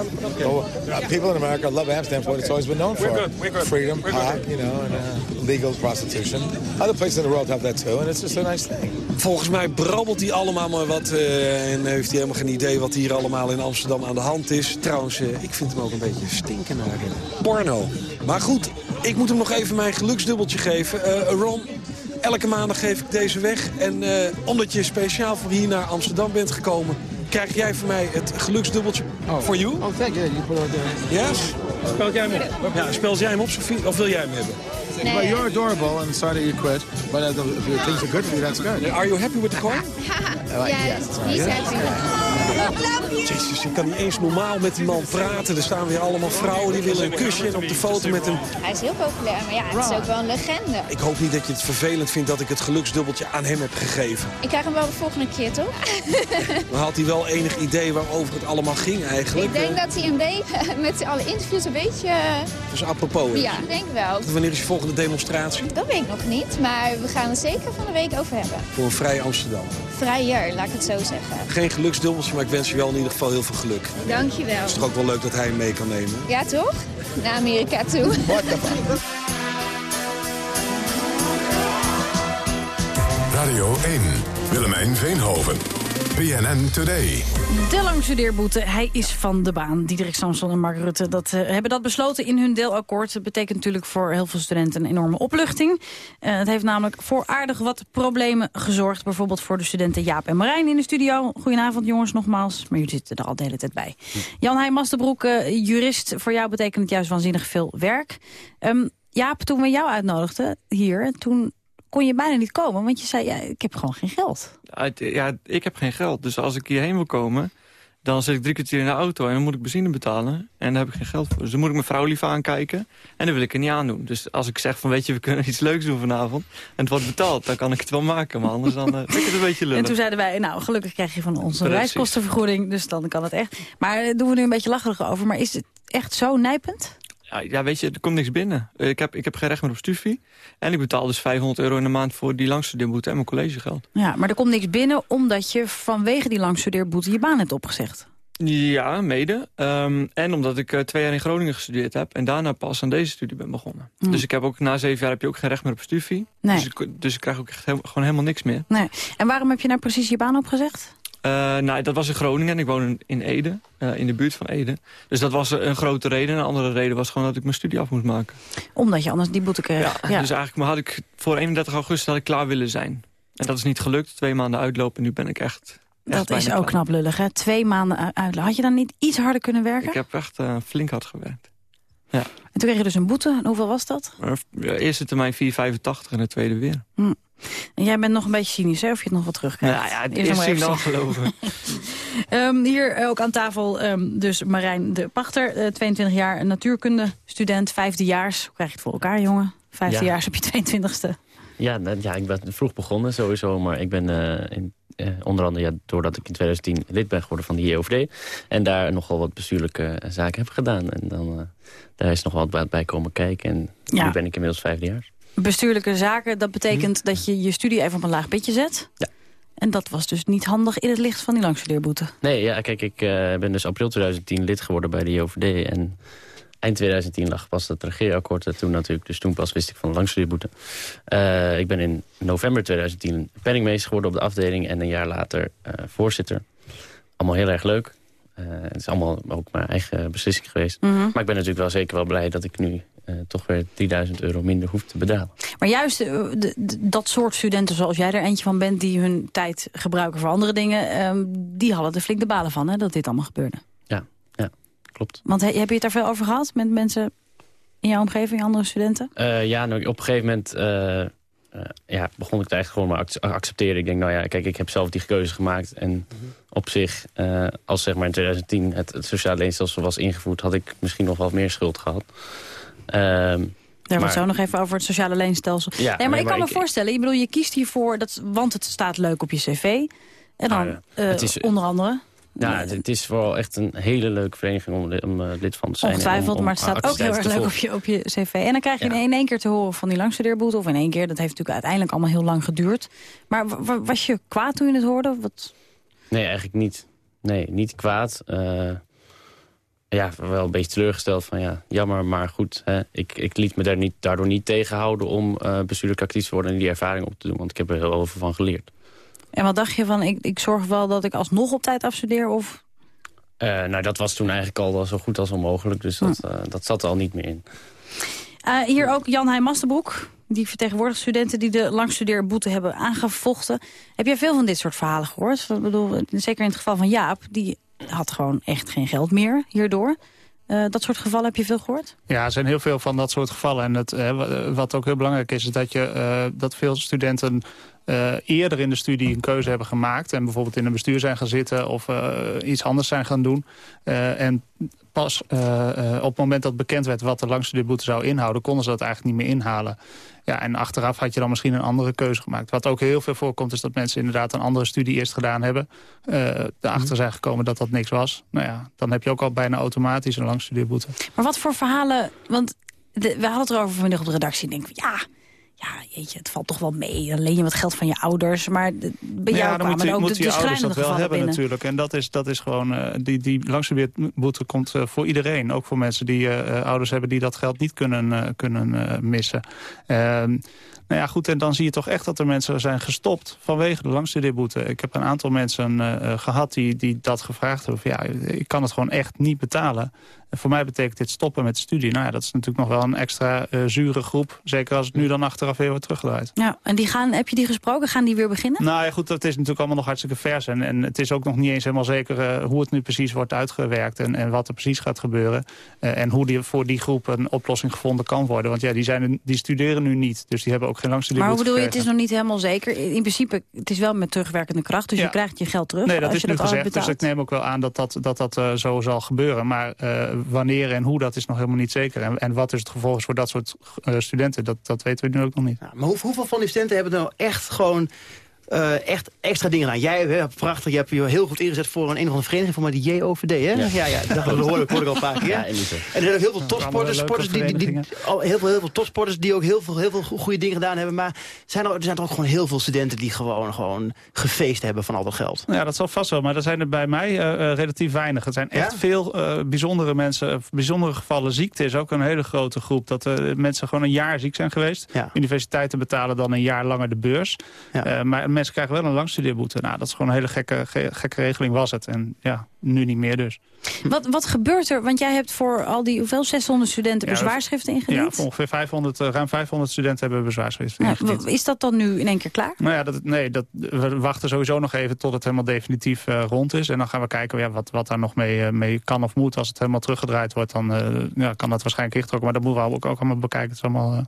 [SPEAKER 32] Uh, people in America love Amsterdam for what it's always been known for. Freedom, pot, you know, and uh, legal prostitution. Other places in the world have that too, and it's just a nice thing.
[SPEAKER 27] Volgens mij brabbelt hij allemaal maar wat eh, en heeft hij helemaal geen idee wat hier allemaal in Amsterdam aan de hand is. Trouwens, eh, ik vind hem ook een beetje stinken naar porno. Maar goed, ik moet hem nog even mijn geluksdubbeltje geven. Eh, Ron, elke maandag geef ik deze weg. En eh, omdat je speciaal voor hier naar Amsterdam bent gekomen... krijg jij voor mij het geluksdubbeltje voor you.
[SPEAKER 32] Oh, thank you. You put it there.
[SPEAKER 27] Yes? Spel jij hem op? Ja, spel jij hem op, Sophie? Of wil jij hem hebben?
[SPEAKER 32] Well, you're adorable, and sorry that you quit. But uh, if you things are good for you, that's good.
[SPEAKER 27] Are you happy with the coin?
[SPEAKER 32] Uh,
[SPEAKER 28] Yes, he's happy.
[SPEAKER 27] Jezus, ik kan niet eens normaal met die man praten. Er staan weer allemaal vrouwen die willen een kusje en op de foto met hem.
[SPEAKER 28] Hij is heel populair, maar ja, het is ook wel een legende.
[SPEAKER 27] Ik hoop niet dat je het vervelend vindt dat ik het geluksdubbeltje aan hem heb gegeven.
[SPEAKER 28] Ik krijg hem wel de volgende keer, toch?
[SPEAKER 27] Maar had hij wel enig idee waarover het allemaal ging eigenlijk?
[SPEAKER 28] Ik denk dat hij een beetje, met alle interviews een beetje... eh,
[SPEAKER 27] Dus apropos. hè?
[SPEAKER 28] Ja, ik denk wel.
[SPEAKER 27] Wanneer is je volgende demonstratie?
[SPEAKER 28] Dat weet ik nog niet, maar we gaan het zeker van de week over hebben.
[SPEAKER 27] Voor een vrij Amsterdam.
[SPEAKER 28] Vrijer, laat ik het zo zeggen.
[SPEAKER 27] Geen geluksdubbeltje, maar ik wens je wel in ieder geval heel veel geluk.
[SPEAKER 28] Dankjewel.
[SPEAKER 27] Het is toch ook wel leuk dat hij hem mee kan nemen?
[SPEAKER 28] Ja, toch? Naar Amerika toe.
[SPEAKER 26] Radio 1, Willemijn Veenhoven. BNN Today.
[SPEAKER 5] De langstudeerboete, hij is van de baan. Diederik Samson en Mark Rutte dat, eh, hebben dat besloten in hun deelakkoord. Dat betekent natuurlijk voor heel veel studenten een enorme opluchting. Eh, het heeft namelijk voor aardig wat problemen gezorgd. Bijvoorbeeld voor de studenten Jaap en Marijn in de studio. Goedenavond jongens nogmaals, maar jullie zitten er al de hele tijd bij. Jan Heij Masterbroek, eh, jurist. Voor jou betekent het juist waanzinnig veel werk. Ehm, Jaap, toen we jou uitnodigden hier, toen kon je bijna niet komen. Want je zei, ja, ik heb gewoon geen geld.
[SPEAKER 22] Ja, ik heb geen geld. Dus als ik hierheen wil komen, dan zit ik drie kwartier in de auto... en dan moet ik benzine betalen. En daar heb ik geen geld voor. Dus dan moet ik mijn vrouw lief aankijken. En dan wil ik er niet aan doen. Dus als ik zeg van, weet je, we kunnen iets leuks doen vanavond... en het wordt betaald, dan kan ik het wel maken. Maar anders dan, eh, vind ik het een beetje lullig.
[SPEAKER 5] En toen zeiden wij, nou, gelukkig krijg je van ons een reiskostenvergoeding. Dus dan kan het echt. Maar daar doen we nu een beetje lacherig over. Maar is het echt zo nijpend?
[SPEAKER 22] Ja, weet je, er komt niks binnen. Eh, Ik heb, ik heb geen recht meer op stufie. En ik betaal dus 500 euro in de maand voor die langstudeerboete en mijn collegegeld.
[SPEAKER 5] Ja, maar er komt niks binnen omdat je vanwege die langstudeerboete je baan hebt opgezegd.
[SPEAKER 22] Ja, mede. Ehm, en omdat ik eh, twee jaar in Groningen gestudeerd heb... en daarna pas aan deze studie ben begonnen.
[SPEAKER 5] Hmm.
[SPEAKER 22] Dus ik heb ook na zeven jaar heb je ook geen recht meer op studie.
[SPEAKER 5] Nee.
[SPEAKER 22] Dus, ik, dus ik krijg ook echt heel- gewoon helemaal niks meer.
[SPEAKER 5] Nee. En waarom heb je nou precies je baan opgezegd?
[SPEAKER 22] Eh, nou, dat was in Groningen en ik woon in- Ede, eh, in de buurt van Ede. Dus dat was een grote reden. Een andere reden was gewoon dat ik mijn studie af moest maken.
[SPEAKER 5] Omdat je anders die boete kreeg.
[SPEAKER 22] Ja, Dus eigenlijk maar had ik voor 31 augustus had ik klaar willen zijn. En dat is niet gelukt. Twee maanden uitlopen en nu ben ik echt... echt
[SPEAKER 5] dat is ook
[SPEAKER 22] klaar.
[SPEAKER 5] knap lullig, hè? Twee maanden u- uit. Had je dan niet iets harder kunnen werken?
[SPEAKER 22] Ik heb echt eh, flink hard gewerkt. Ja.
[SPEAKER 5] En toen kreeg je dus een boete. En hoeveel was dat?
[SPEAKER 22] Eerste termijn 4,85 en de tweede weer.
[SPEAKER 5] Hm. En jij bent nog een beetje cynisch, hè? Of je het nog wat terugkrijgt?
[SPEAKER 22] Nou ja, het
[SPEAKER 5] Eerst
[SPEAKER 22] is
[SPEAKER 5] nog
[SPEAKER 22] geloven.
[SPEAKER 5] Ehm, hier ook aan tafel ehm, dus Marijn de Pachter, eh, 22 jaar, een natuurkunde-student, vijfdejaars. Hoe krijg je het voor elkaar, jongen? Vijfdejaars op je 22e.
[SPEAKER 21] Ja, nou, ja, ik ben vroeg begonnen sowieso, maar ik ben eh, in, eh, onder andere ja, doordat ik in 2010 lid ben geworden van de JOVD en daar nogal wat bestuurlijke eh, zaken heb gedaan. En dan eh, daar is nog wat bij- bij komen kijken en
[SPEAKER 5] Ja.
[SPEAKER 21] nu ben ik inmiddels vijfdejaars.
[SPEAKER 5] Bestuurlijke zaken, dat betekent dat je je studie even op een laag pitje zet.
[SPEAKER 21] Ja.
[SPEAKER 5] En dat was dus niet handig in het licht van die langstudeerboete.
[SPEAKER 21] Nee, ja, kijk, ik eh, ben dus april 2010 lid geworden bij de JOVD en eind 2010 lag pas het regeerakkoord er toen natuurlijk. Dus toen pas wist ik van de langstudeerboete. Eh, ik ben in november 2010 penningmeester geworden op de afdeling en een jaar later eh, voorzitter. Allemaal heel erg leuk. Eh, het is allemaal ook mijn eigen beslissing geweest.
[SPEAKER 5] Mhm.
[SPEAKER 21] Maar ik ben natuurlijk wel zeker wel blij dat ik nu eh, toch weer 3000 euro minder hoef te betalen.
[SPEAKER 5] Maar juist eh, dat soort studenten zoals jij er eentje van bent... die hun tijd gebruiken voor andere dingen... ehm, die hadden er flink de balen van, hè, dat dit allemaal gebeurde.
[SPEAKER 21] Ja, ja klopt.
[SPEAKER 5] Want he- heb je het daar veel over gehad met mensen in jouw omgeving, andere studenten?
[SPEAKER 21] Eh, ja, nou, op een gegeven moment eh, eh, ja, begon ik het eigenlijk gewoon maar ac- accepteren. Ik denk, nou ja, kijk, ik heb zelf die keuze gemaakt. En op zich, eh, als zeg maar in 2010 het, het sociale leenstelsel was ingevoerd... had ik misschien nog wel meer schuld gehad. Ehm,
[SPEAKER 5] Daar
[SPEAKER 21] maar-
[SPEAKER 5] wordt zo nog even over het sociale leenstelsel.
[SPEAKER 21] Ja,
[SPEAKER 5] nee, maar ik
[SPEAKER 21] maar
[SPEAKER 5] kan me
[SPEAKER 21] ik-
[SPEAKER 5] voorstellen, ik bedoel, je kiest hiervoor, dat, want het staat leuk op je cv. En dan
[SPEAKER 21] ja,
[SPEAKER 5] eh,
[SPEAKER 21] het is-
[SPEAKER 5] onder andere,
[SPEAKER 21] Ja, het, het is vooral echt een hele leuke vereniging om, om eh, lid van te zijn.
[SPEAKER 5] ongetwijfeld,
[SPEAKER 21] om- om
[SPEAKER 5] maar het staat ook heel erg leuk op je, op je cv. En dan krijg je
[SPEAKER 21] Ja.
[SPEAKER 5] in één keer te horen van die langstudeerboete, of in één keer, dat heeft natuurlijk uiteindelijk allemaal heel lang geduurd. Maar wa- wa- was je kwaad toen je het hoorde? Wat...
[SPEAKER 21] Nee, eigenlijk niet. Nee, niet kwaad. Eh, ja, wel een beetje teleurgesteld van ja, jammer, maar goed. Hè, ik, ik liet me daar niet, daardoor niet tegenhouden om eh bestuurlijk actief te worden en die ervaring op te doen. Want ik heb er heel veel van geleerd.
[SPEAKER 5] En wat dacht je van, ik, ik zorg wel dat ik alsnog op tijd afstudeer? Of...
[SPEAKER 21] Eh, nou, dat was toen eigenlijk al zo goed als onmogelijk. Dus dat, eh, dat zat er al niet meer in.
[SPEAKER 5] Hier ook Jan Heij Masterbroek. Die vertegenwoordigt studenten die de langstudeerboete hebben aangevochten. Heb jij veel van dit soort verhalen gehoord? Ik bedoel, zeker in het geval van Jaap. Die had gewoon echt geen geld meer hierdoor. Eh, dat soort gevallen heb je veel gehoord?
[SPEAKER 7] Ja, er zijn heel veel van dat soort gevallen. En het, eh, wa- wat ook heel belangrijk is, is dat, je, eh, dat veel studenten eh, eerder in de studie een keuze hebben gemaakt. En bijvoorbeeld in een bestuur zijn gaan zitten of eh, iets anders zijn gaan doen. Eh, en pas op het moment dat bekend werd wat de langstudeerboete zou inhouden... konden ze dat eigenlijk niet meer inhalen. Ja, en achteraf had je dan misschien een andere keuze gemaakt. Wat ook heel veel voorkomt is dat mensen inderdaad een andere studie eerst gedaan hebben. Eh erachter zijn gekomen dat dat niks was. Nou ja, dan heb je ook al bijna automatisch een langstudeerboete.
[SPEAKER 5] Maar wat voor verhalen... Want de- we hadden het erover vanmiddag op de redactie. Denk ja, ja, jeetje, het valt toch wel mee. Dan leen je wat geld van je ouders. Maar bij jou
[SPEAKER 7] ja, dan
[SPEAKER 5] kwamen
[SPEAKER 7] moet je,
[SPEAKER 5] ook
[SPEAKER 7] moeten
[SPEAKER 5] de,
[SPEAKER 7] je
[SPEAKER 5] de
[SPEAKER 7] ouders dat wel hebben
[SPEAKER 5] binnen.
[SPEAKER 7] natuurlijk. En dat is, dat is gewoon, eh, die, die langstudeerboete komt eh, voor iedereen. Ook voor mensen die eh, ouders hebben die dat geld niet kunnen, kunnen missen. Ehm, nou ja, goed, en dan zie je toch echt dat er mensen zijn gestopt vanwege de langstudeerboete. Ik heb een aantal mensen eh, eh, gehad die, die dat gevraagd hebben. Van, ja, ik kan het gewoon echt niet betalen. En voor mij betekent dit stoppen met de studie. Nou ja, dat is natuurlijk nog wel een extra eh, zure groep. Zeker als het nu dan achteraf weer wordt teruggedraaid.
[SPEAKER 5] Ja, en die gaan, heb je die gesproken? Gaan die weer beginnen?
[SPEAKER 7] Nou ja, goed, dat is natuurlijk allemaal nog hartstikke vers. En, en het is ook nog niet eens helemaal zeker eh, hoe het nu precies wordt uitgewerkt... en, en wat er precies gaat gebeuren. Eh, en hoe die, voor die groep een oplossing gevonden kan worden. Want ja, die, zijn, die studeren nu niet. Dus die hebben ook geen
[SPEAKER 5] Maar
[SPEAKER 7] langstudeerboete
[SPEAKER 5] hoe bedoel je, het is nog niet helemaal zeker. In principe, het is wel met terugwerkende kracht. Dus
[SPEAKER 7] Ja.
[SPEAKER 5] je krijgt je geld terug
[SPEAKER 7] Nee, dat
[SPEAKER 5] als
[SPEAKER 7] is
[SPEAKER 5] je
[SPEAKER 7] nu
[SPEAKER 5] dat
[SPEAKER 7] gezegd. Dus ik neem ook wel aan dat dat, dat, dat zo zal gebeuren. Maar wanneer en hoe, dat is nog helemaal niet zeker. En, en wat is het gevolg voor dat soort eh, studenten, dat, dat weten we nu ook nog niet.
[SPEAKER 6] Maar hoe- hoeveel van die studenten hebben nou echt gewoon eh, echt extra dingen aan. Jij hebt prachtig, je hebt je heel goed ingezet voor een, een of andere vereniging, voor mij die JOVD, hè? Ja, ja, ja dat hoor ik, hoor ik al een paar keer.
[SPEAKER 21] Ja,
[SPEAKER 6] en er zijn ook heel veel topsporters, sporters die, die, die, al heel, veel, heel veel topsporters die ook heel veel, heel veel goede dingen gedaan hebben. Maar zijn er, er zijn toch ook gewoon heel veel studenten die gewoon, gewoon gefeest hebben van al dat geld.
[SPEAKER 7] Ja, dat zal vast wel. Maar er zijn er bij mij eh, eh, relatief weinig. Het zijn echt
[SPEAKER 6] Ja?
[SPEAKER 7] veel eh, bijzondere mensen. bijzondere gevallen ziekte is ook een hele grote groep. Dat eh, mensen gewoon een jaar ziek zijn geweest. Universiteiten betalen dan een jaar langer de beurs. Eh, maar mensen krijgen wel een langstudeerboete. Nou, dat is gewoon een hele gekke, ge- gekke regeling was het. En ja, nu niet meer dus.
[SPEAKER 5] Wat, wat gebeurt er? Want jij hebt voor al die, hoeveel, 600 studenten
[SPEAKER 7] Ja,
[SPEAKER 5] bezwaarschriften
[SPEAKER 7] Ja,
[SPEAKER 5] ingediend?
[SPEAKER 7] voor ongeveer 500, eh, ruim 500 studenten hebben bezwaarschriften
[SPEAKER 5] Ja,
[SPEAKER 7] ingediend.
[SPEAKER 5] is dat dan nu in één keer klaar?
[SPEAKER 7] Nou ja, dat, nee, dat, we wachten sowieso nog even tot het helemaal definitief eh, rond is. En dan gaan we kijken ja, wat, wat daar nog mee, eh, mee kan of moet. Als het helemaal teruggedraaid wordt, dan ja, kan dat waarschijnlijk ingetrokken. Maar dat moeten we ook, ook allemaal bekijken. Het is allemaal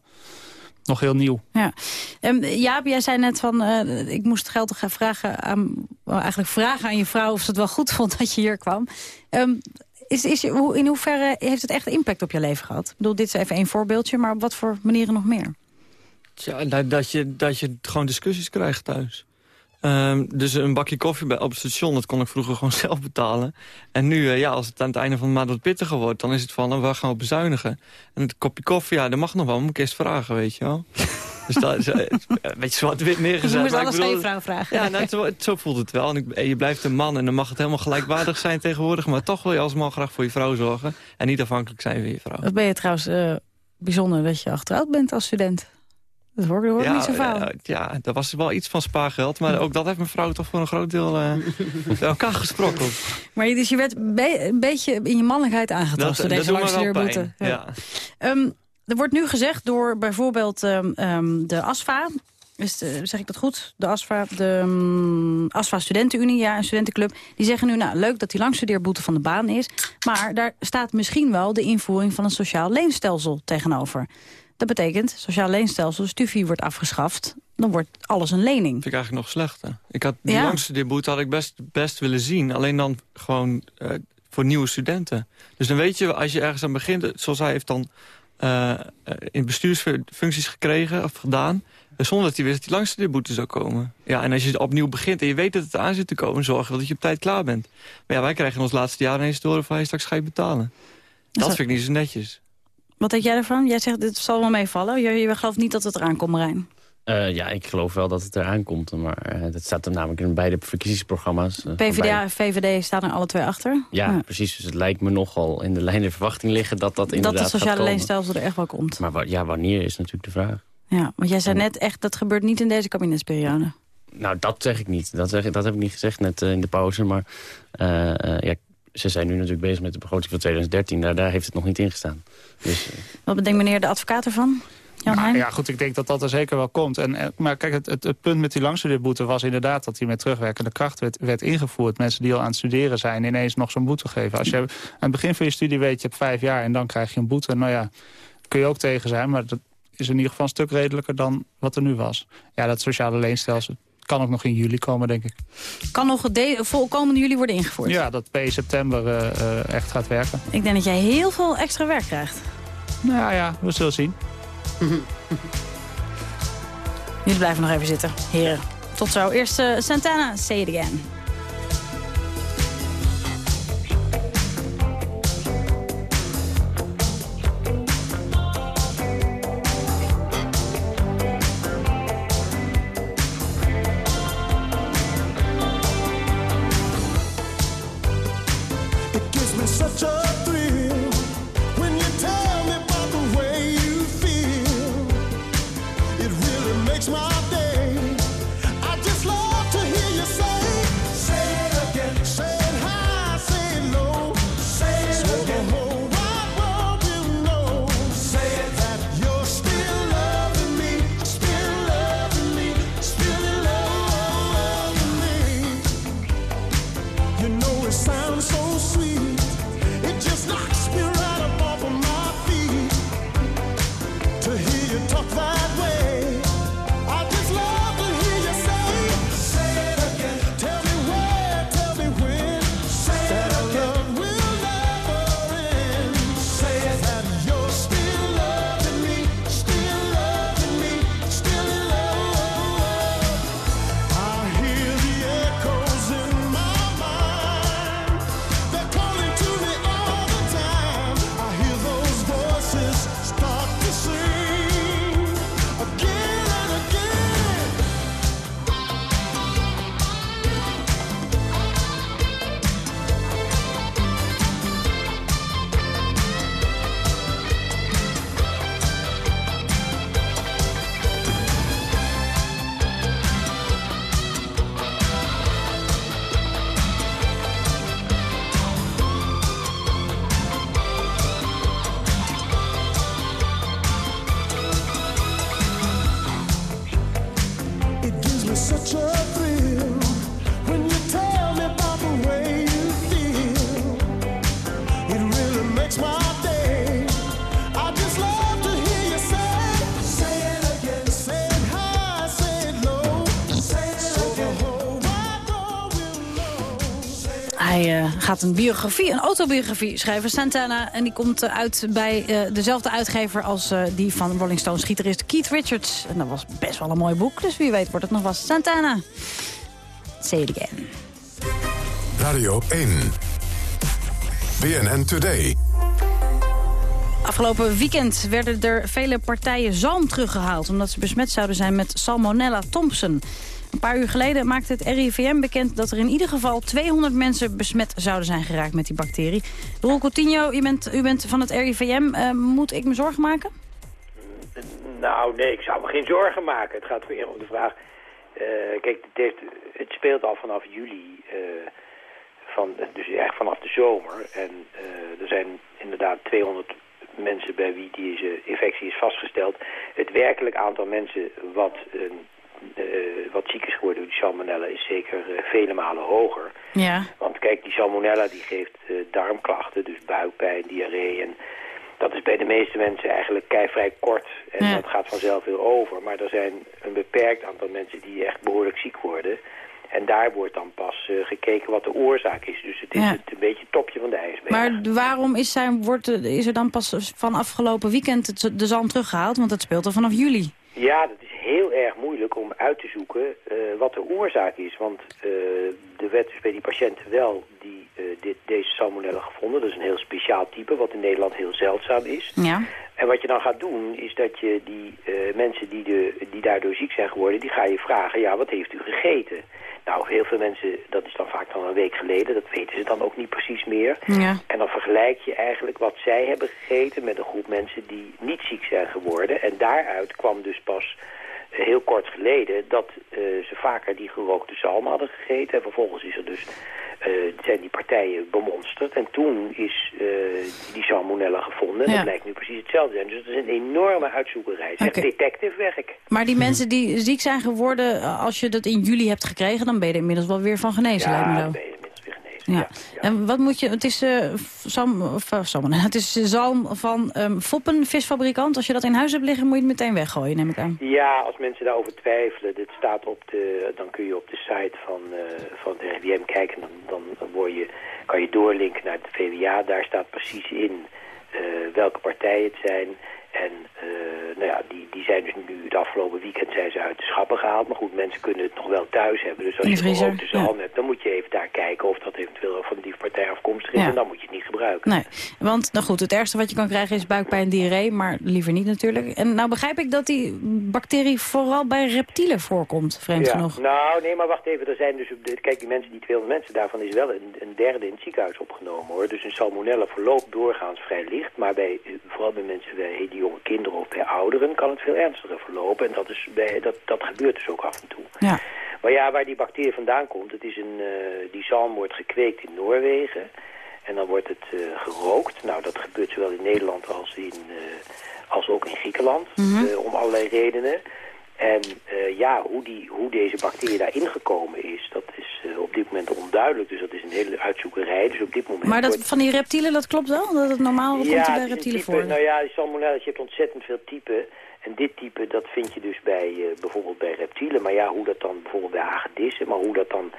[SPEAKER 7] nog heel nieuw.
[SPEAKER 5] Ja. Ehm, Jaap, jij zei net van, eh, ik moest het geld gaan vragen aan, eigenlijk vragen aan je vrouw of ze het wel goed vond dat je hier kwam. Ehm, is, is, hoe- in hoeverre heeft het echt impact op je leven gehad? Ik bedoel, dit is even één voorbeeldje, maar op wat voor manieren nog meer?
[SPEAKER 22] Ja, dat, dat, je, dat je gewoon discussies krijgt thuis. Ehm, dus een bakje koffie bij, op het station, dat kon ik vroeger gewoon zelf betalen. En nu, eh, ja, als het aan het einde van de maand wat pittiger wordt... dan is het van, nou, waar gaan we bezuinigen? En een kopje koffie, ja, dat mag nog wel, moet ik eerst vragen, weet je wel. dus dat is eh, een beetje zwart-wit neergezet.
[SPEAKER 5] Je moest
[SPEAKER 22] maar ik
[SPEAKER 5] alles aan je
[SPEAKER 22] bedoel-
[SPEAKER 5] vrouw vragen.
[SPEAKER 22] Ja, nou, zo, zo voelt het wel. En ik, je blijft een man en dan mag het helemaal gelijkwaardig zijn tegenwoordig. Maar toch wil je als man graag voor je vrouw zorgen. En niet afhankelijk zijn van je vrouw.
[SPEAKER 5] Wat ben je trouwens eh, bijzonder dat je achteruit bent als student. Dat hoor, dat hoor ik niet zo vaak.
[SPEAKER 22] ja, ja, dat was wel iets van spaargeld. Maar ook dat heeft mijn vrouw toch voor een groot deel eh bij elkaar gesprokkeld.
[SPEAKER 5] Maar je- dus je werd be- een beetje in je mannelijkheid aangetast door deze
[SPEAKER 22] pijn, Ja.
[SPEAKER 5] Ehm, er wordt nu gezegd door bijvoorbeeld ehm, ehm, de ASFA... Is de- zeg ik dat goed? De ASFA, de mm, ASFA Studentenunie, ja, een studentenclub. Die zeggen nu, nou, leuk dat die langstudeerboete van de baan is. Maar daar staat misschien wel de invoering van een sociaal leenstelsel tegenover. Dat betekent, sociaal leenstelsel, stufie wordt afgeschaft. Dan wordt alles een lening.
[SPEAKER 22] Vind ik eigenlijk nog slechter. Ik had die
[SPEAKER 5] Ja.
[SPEAKER 22] langste debuut had ik best, best willen zien. Alleen dan gewoon eh, voor nieuwe studenten. Dus dan weet je, als je ergens aan begint... Zoals hij heeft dan eh, eh, in bestuursfuncties gekregen of gedaan... eh, zonder dat hij wist dat die langste debuut zou komen. Ja, en als je opnieuw begint en je weet dat het aan zit te komen... zorg dat je op tijd klaar bent. Maar ja, wij krijgen in ons laatste jaar ineens door... of hij straks ga je betalen. Dat
[SPEAKER 5] dat-
[SPEAKER 22] vind ik niet zo netjes.
[SPEAKER 5] Wat denk jij ervan? Jij zegt, dit zal wel meevallen. Je, je gelooft niet dat het eraan komt, Marijn.
[SPEAKER 21] Eh, ja, ik geloof wel dat het eraan komt. Maar eh, dat staat er namelijk in beide verkiezingsprogramma's. eh,
[SPEAKER 5] PvdA en VVD staan er alle twee achter.
[SPEAKER 21] Ja, precies. Dus het lijkt me nogal in de lijn der verwachting liggen dat dat inderdaad
[SPEAKER 5] Dat het sociale leenstelsel er echt wel komt.
[SPEAKER 21] Maar wa- ja, wanneer is natuurlijk de vraag.
[SPEAKER 5] Ja, want jij zei net echt, dat gebeurt niet in deze kabinetsperiode.
[SPEAKER 21] Nou, dat zeg ik niet. Dat, zeg, ik- dat heb ik niet gezegd net in de pauze. Maar ja, ze zijn nu natuurlijk bezig met de begroting van 2013. Daar, daar heeft het nog niet in gestaan. Dus, eh,
[SPEAKER 5] Wat bedenkt meneer de advocaat ervan? Jan
[SPEAKER 7] Ja, goed, ik denk dat dat er zeker wel komt. En, eh, maar kijk, het, het, het punt met die langstudeerboete was inderdaad... dat die met terugwerkende kracht werd, werd ingevoerd. Mensen die al aan het studeren zijn, ineens nog zo'n boete geven. Als je aan het begin van je studie weet, je hebt vijf jaar... en dan krijg je een boete, nou ja, kun je ook tegen zijn... maar dat is in ieder geval een stuk redelijker dan wat er nu was. Ja, dat sociale leenstelsel kan ook nog in juli komen, denk ik.
[SPEAKER 5] Kan nog de, volkomende juli worden ingevoerd?
[SPEAKER 7] Ja, dat per september eh, eh, echt gaat werken.
[SPEAKER 5] Ik denk dat jij heel veel extra werk krijgt.
[SPEAKER 7] Nou ja, we zullen zien.
[SPEAKER 5] Jullie blijven nog even zitten, heren. Tot zo. Eerst eh, Santana, Say It Again. Gaat een biografie, een autobiografie schrijven, Santana. En die komt eh, uit bij eh, dezelfde uitgever als eh, die van Rolling Stones gitarist Keith Richards. En dat was best wel een mooi boek, dus wie weet wordt het nog was. Santana. Say it again.
[SPEAKER 26] Radio 1. BNN Today.
[SPEAKER 5] Afgelopen weekend werden er vele partijen zalm teruggehaald... omdat ze besmet zouden zijn met Salmonella Thompson. Een paar uur geleden maakte het RIVM bekend dat er in ieder geval 200 mensen besmet zouden zijn geraakt met die bacterie. Roel Coutinho, u bent, u bent van het RIVM. Eh, moet ik me zorgen maken?
[SPEAKER 33] Nou, nee, ik zou me geen zorgen maken. Het gaat weer om de vraag... eh, kijk, het, het speelt al vanaf juli, eh, van, dus echt vanaf de zomer. En er zijn inderdaad 200 mensen bij wie deze infectie is vastgesteld. Het werkelijk aantal mensen wat, eh, wat ziek is geworden door die salmonella is zeker eh, vele malen hoger.
[SPEAKER 5] Ja.
[SPEAKER 33] Want kijk, die salmonella die geeft eh, darmklachten, dus buikpijn, diarree. En dat is bij de meeste mensen eigenlijk kei vrij kort. En
[SPEAKER 5] Ja.
[SPEAKER 33] dat gaat vanzelf weer over. Maar er zijn een beperkt aantal mensen die echt behoorlijk ziek worden. En daar wordt dan pas eh, gekeken wat de oorzaak is. Dus het is
[SPEAKER 5] Ja.
[SPEAKER 33] het een beetje het topje van de ijsberg.
[SPEAKER 5] Maar waarom is, zijn, wordt, er- is er dan pas van afgelopen weekend het, de zalm teruggehaald? Want het speelt al vanaf juli.
[SPEAKER 33] Ja, dat is heel erg moeilijk om uit te zoeken eh, wat de oorzaak is. Want eh er werd dus bij die patiënten wel die, eh, dit, deze salmonella gevonden. Dat is een heel speciaal type, wat in Nederland heel zeldzaam is.
[SPEAKER 5] Ja.
[SPEAKER 33] En wat je dan gaat doen, is dat je die mensen die, de, die daardoor ziek zijn geworden... die ga je vragen, ja, wat heeft u gegeten? Nou, heel veel mensen, dat is dan vaak dan een week geleden... dat weten ze dan ook niet precies meer.
[SPEAKER 5] Ja.
[SPEAKER 33] En dan vergelijk je eigenlijk wat zij hebben gegeten... met een groep mensen die niet ziek zijn geworden. En daaruit kwam dus pas heel kort geleden... dat eh, ze vaker die gerookte zalm hadden gegeten. En vervolgens is er dus... eh, zijn die partijen bemonsterd. En toen is eh, die salmonella gevonden. En
[SPEAKER 5] Ja.
[SPEAKER 33] dat blijkt nu precies hetzelfde te zijn. Dus het is een enorme uitzoekerij. Het is echt detective werk.
[SPEAKER 5] Maar die mensen die ziek zijn geworden, als je dat in juli hebt gekregen... dan ben je er inmiddels wel weer van genezen, lijkt me
[SPEAKER 33] Ja,
[SPEAKER 5] zo. Ja. En wat moet je... Het is, eh, zalm, of, eh, zalm, het is zalm van ehm, Foppen, visfabrikant. Als je dat in huis hebt liggen, moet je het meteen weggooien, neem ik aan.
[SPEAKER 33] Ja, als mensen daarover twijfelen, dit staat op de, dan kun je op de site van, eh, van het RIVM kijken. Dan, dan word je, kan je doorlinken naar de VWA. Daar staat precies in eh, welke partijen het zijn. En eh, nou ja, die, die zijn dus nu het afgelopen weekend zijn ze uit de schappen gehaald. Maar goed, mensen kunnen het nog wel thuis hebben. Dus als je
[SPEAKER 5] vriezer,
[SPEAKER 33] gerookte zalm hebt, dan moet je even daar kijken of dat eventueel van die partij afkomstig is.
[SPEAKER 5] Ja.
[SPEAKER 33] En dan moet je het niet gebruiken.
[SPEAKER 5] Nee, want nou goed, het ergste wat je kan krijgen is buikpijn diarree, maar liever niet natuurlijk. En nou begrijp ik dat die bacterie vooral bij reptielen voorkomt, vreemd
[SPEAKER 33] ja.
[SPEAKER 5] genoeg.
[SPEAKER 33] Nou, nee, maar wacht even. Er zijn dus, kijk, die mensen, die 200 mensen, daarvan is wel een, een derde in het ziekenhuis opgenomen, hoor. Dus een salmonella verloopt doorgaans vrij licht. Maar bij, vooral bij mensen, bij hele jonge kinderen of bij ouderen, kan het veel ernstiger verlopen. En dat, is bij, dat, dat gebeurt dus ook af en toe.
[SPEAKER 5] Ja.
[SPEAKER 33] Maar ja, waar die bacterie vandaan komt, het is een, eh, die zalm wordt gekweekt in Noorwegen. En dan wordt het eh, gerookt. Nou, dat gebeurt zowel in Nederland als, in, eh, als ook in Griekenland,
[SPEAKER 5] Mhm.
[SPEAKER 33] om allerlei redenen. En eh, ja, hoe, die, hoe deze bacterie daarin gekomen is, dat is eh, op dit moment onduidelijk. Dus dat is een hele uitzoekerij. Dus op dit moment
[SPEAKER 5] Maar dat,
[SPEAKER 33] wordt-
[SPEAKER 5] van die reptielen, dat klopt wel? Dat het normaal komt er
[SPEAKER 33] het
[SPEAKER 5] bij reptielen
[SPEAKER 33] type-
[SPEAKER 5] voor?
[SPEAKER 33] Nou ja, die salmonella, je hebt ontzettend veel typen. En dit type, dat vind je dus bij, eh, bijvoorbeeld bij reptielen. Maar ja, hoe dat dan bijvoorbeeld bij hagedissen, maar hoe dat dan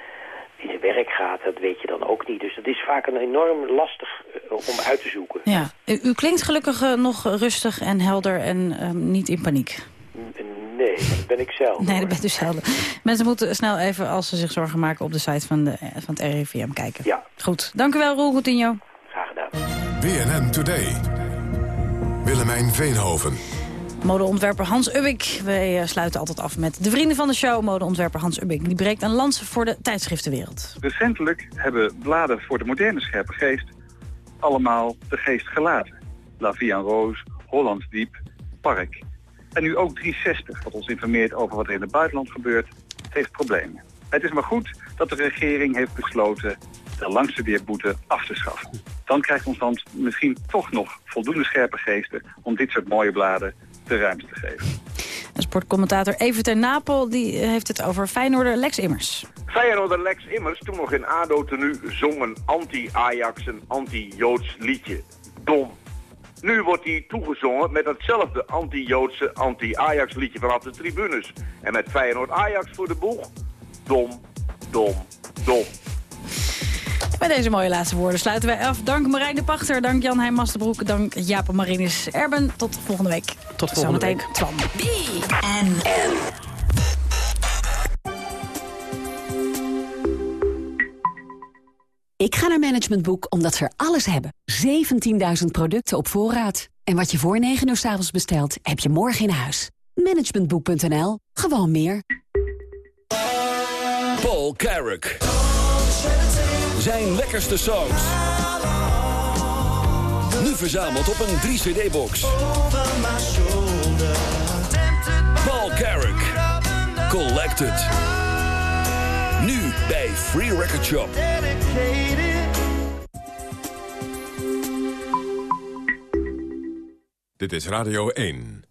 [SPEAKER 33] in zijn werk gaat, dat weet je dan ook niet. Dus dat is vaak een enorm lastig om uit te zoeken.
[SPEAKER 5] Ja, u, u klinkt gelukkig nog rustig en helder en ehm, niet in paniek.
[SPEAKER 33] Nee, dat ben ik zelf.
[SPEAKER 5] Nee, dat bent u zelden. Mensen moeten snel even, als ze zich zorgen maken, op de site van, de, eh, van het RIVM kijken.
[SPEAKER 33] Ja.
[SPEAKER 5] Goed, dank u wel, Roel Coutinho.
[SPEAKER 33] Graag gedaan.
[SPEAKER 26] BNN Today. Willemijn Veenhoven.
[SPEAKER 5] Modeontwerper Hans Ubbik. Wij eh, sluiten altijd af met de vrienden van de show. Modeontwerper Hans Ubbik. Die breekt een lans voor de tijdschriftenwereld.
[SPEAKER 34] Recentelijk hebben bladen voor de moderne scherpe geest allemaal de geest gelaten. La Vie en Rose, Hollands Diep, Park. En nu ook 360, wat ons informeert over wat er in het buitenland gebeurt, heeft problemen. Het is maar goed dat de regering heeft besloten de langstudeerboete af te schaffen. Dan krijgt ons land misschien toch nog voldoende scherpe geesten om dit soort mooie bladen de ruimte te geven.
[SPEAKER 5] En sportcommentator Evert ten Napel die heeft het over Feyenoorder Lex Immers.
[SPEAKER 35] Feyenoorder Lex Immers, toen nog in ADO tenue, zong een anti-Ajax, een anti-Joods liedje. Dom. Nu wordt hij toegezongen met hetzelfde anti-Joodse, anti-Ajax liedje vanaf de tribunes. En met Feyenoord Ajax voor de boeg. Dom, dom, dom.
[SPEAKER 5] Met deze mooie laatste woorden sluiten wij af. Dank Marijn de Pachter, dank Jan Heijn Masterbroek, dank Jaap Marinis Erben. Tot volgende week.
[SPEAKER 6] Tot volgende
[SPEAKER 5] Zometeen
[SPEAKER 6] week.
[SPEAKER 5] Twan.
[SPEAKER 36] Ik ga naar Management Boek omdat ze er alles hebben. 17.000 producten op voorraad. En wat je voor 9 uur s avonds bestelt, heb je morgen in huis. Managementboek.nl. Gewoon meer.
[SPEAKER 23] Paul Carrick. Zijn lekkerste songs. Nu verzameld op een 3-cd-box. Paul Carrick. Collected. Bij Free Record Shop.
[SPEAKER 26] Dit is Radio 1.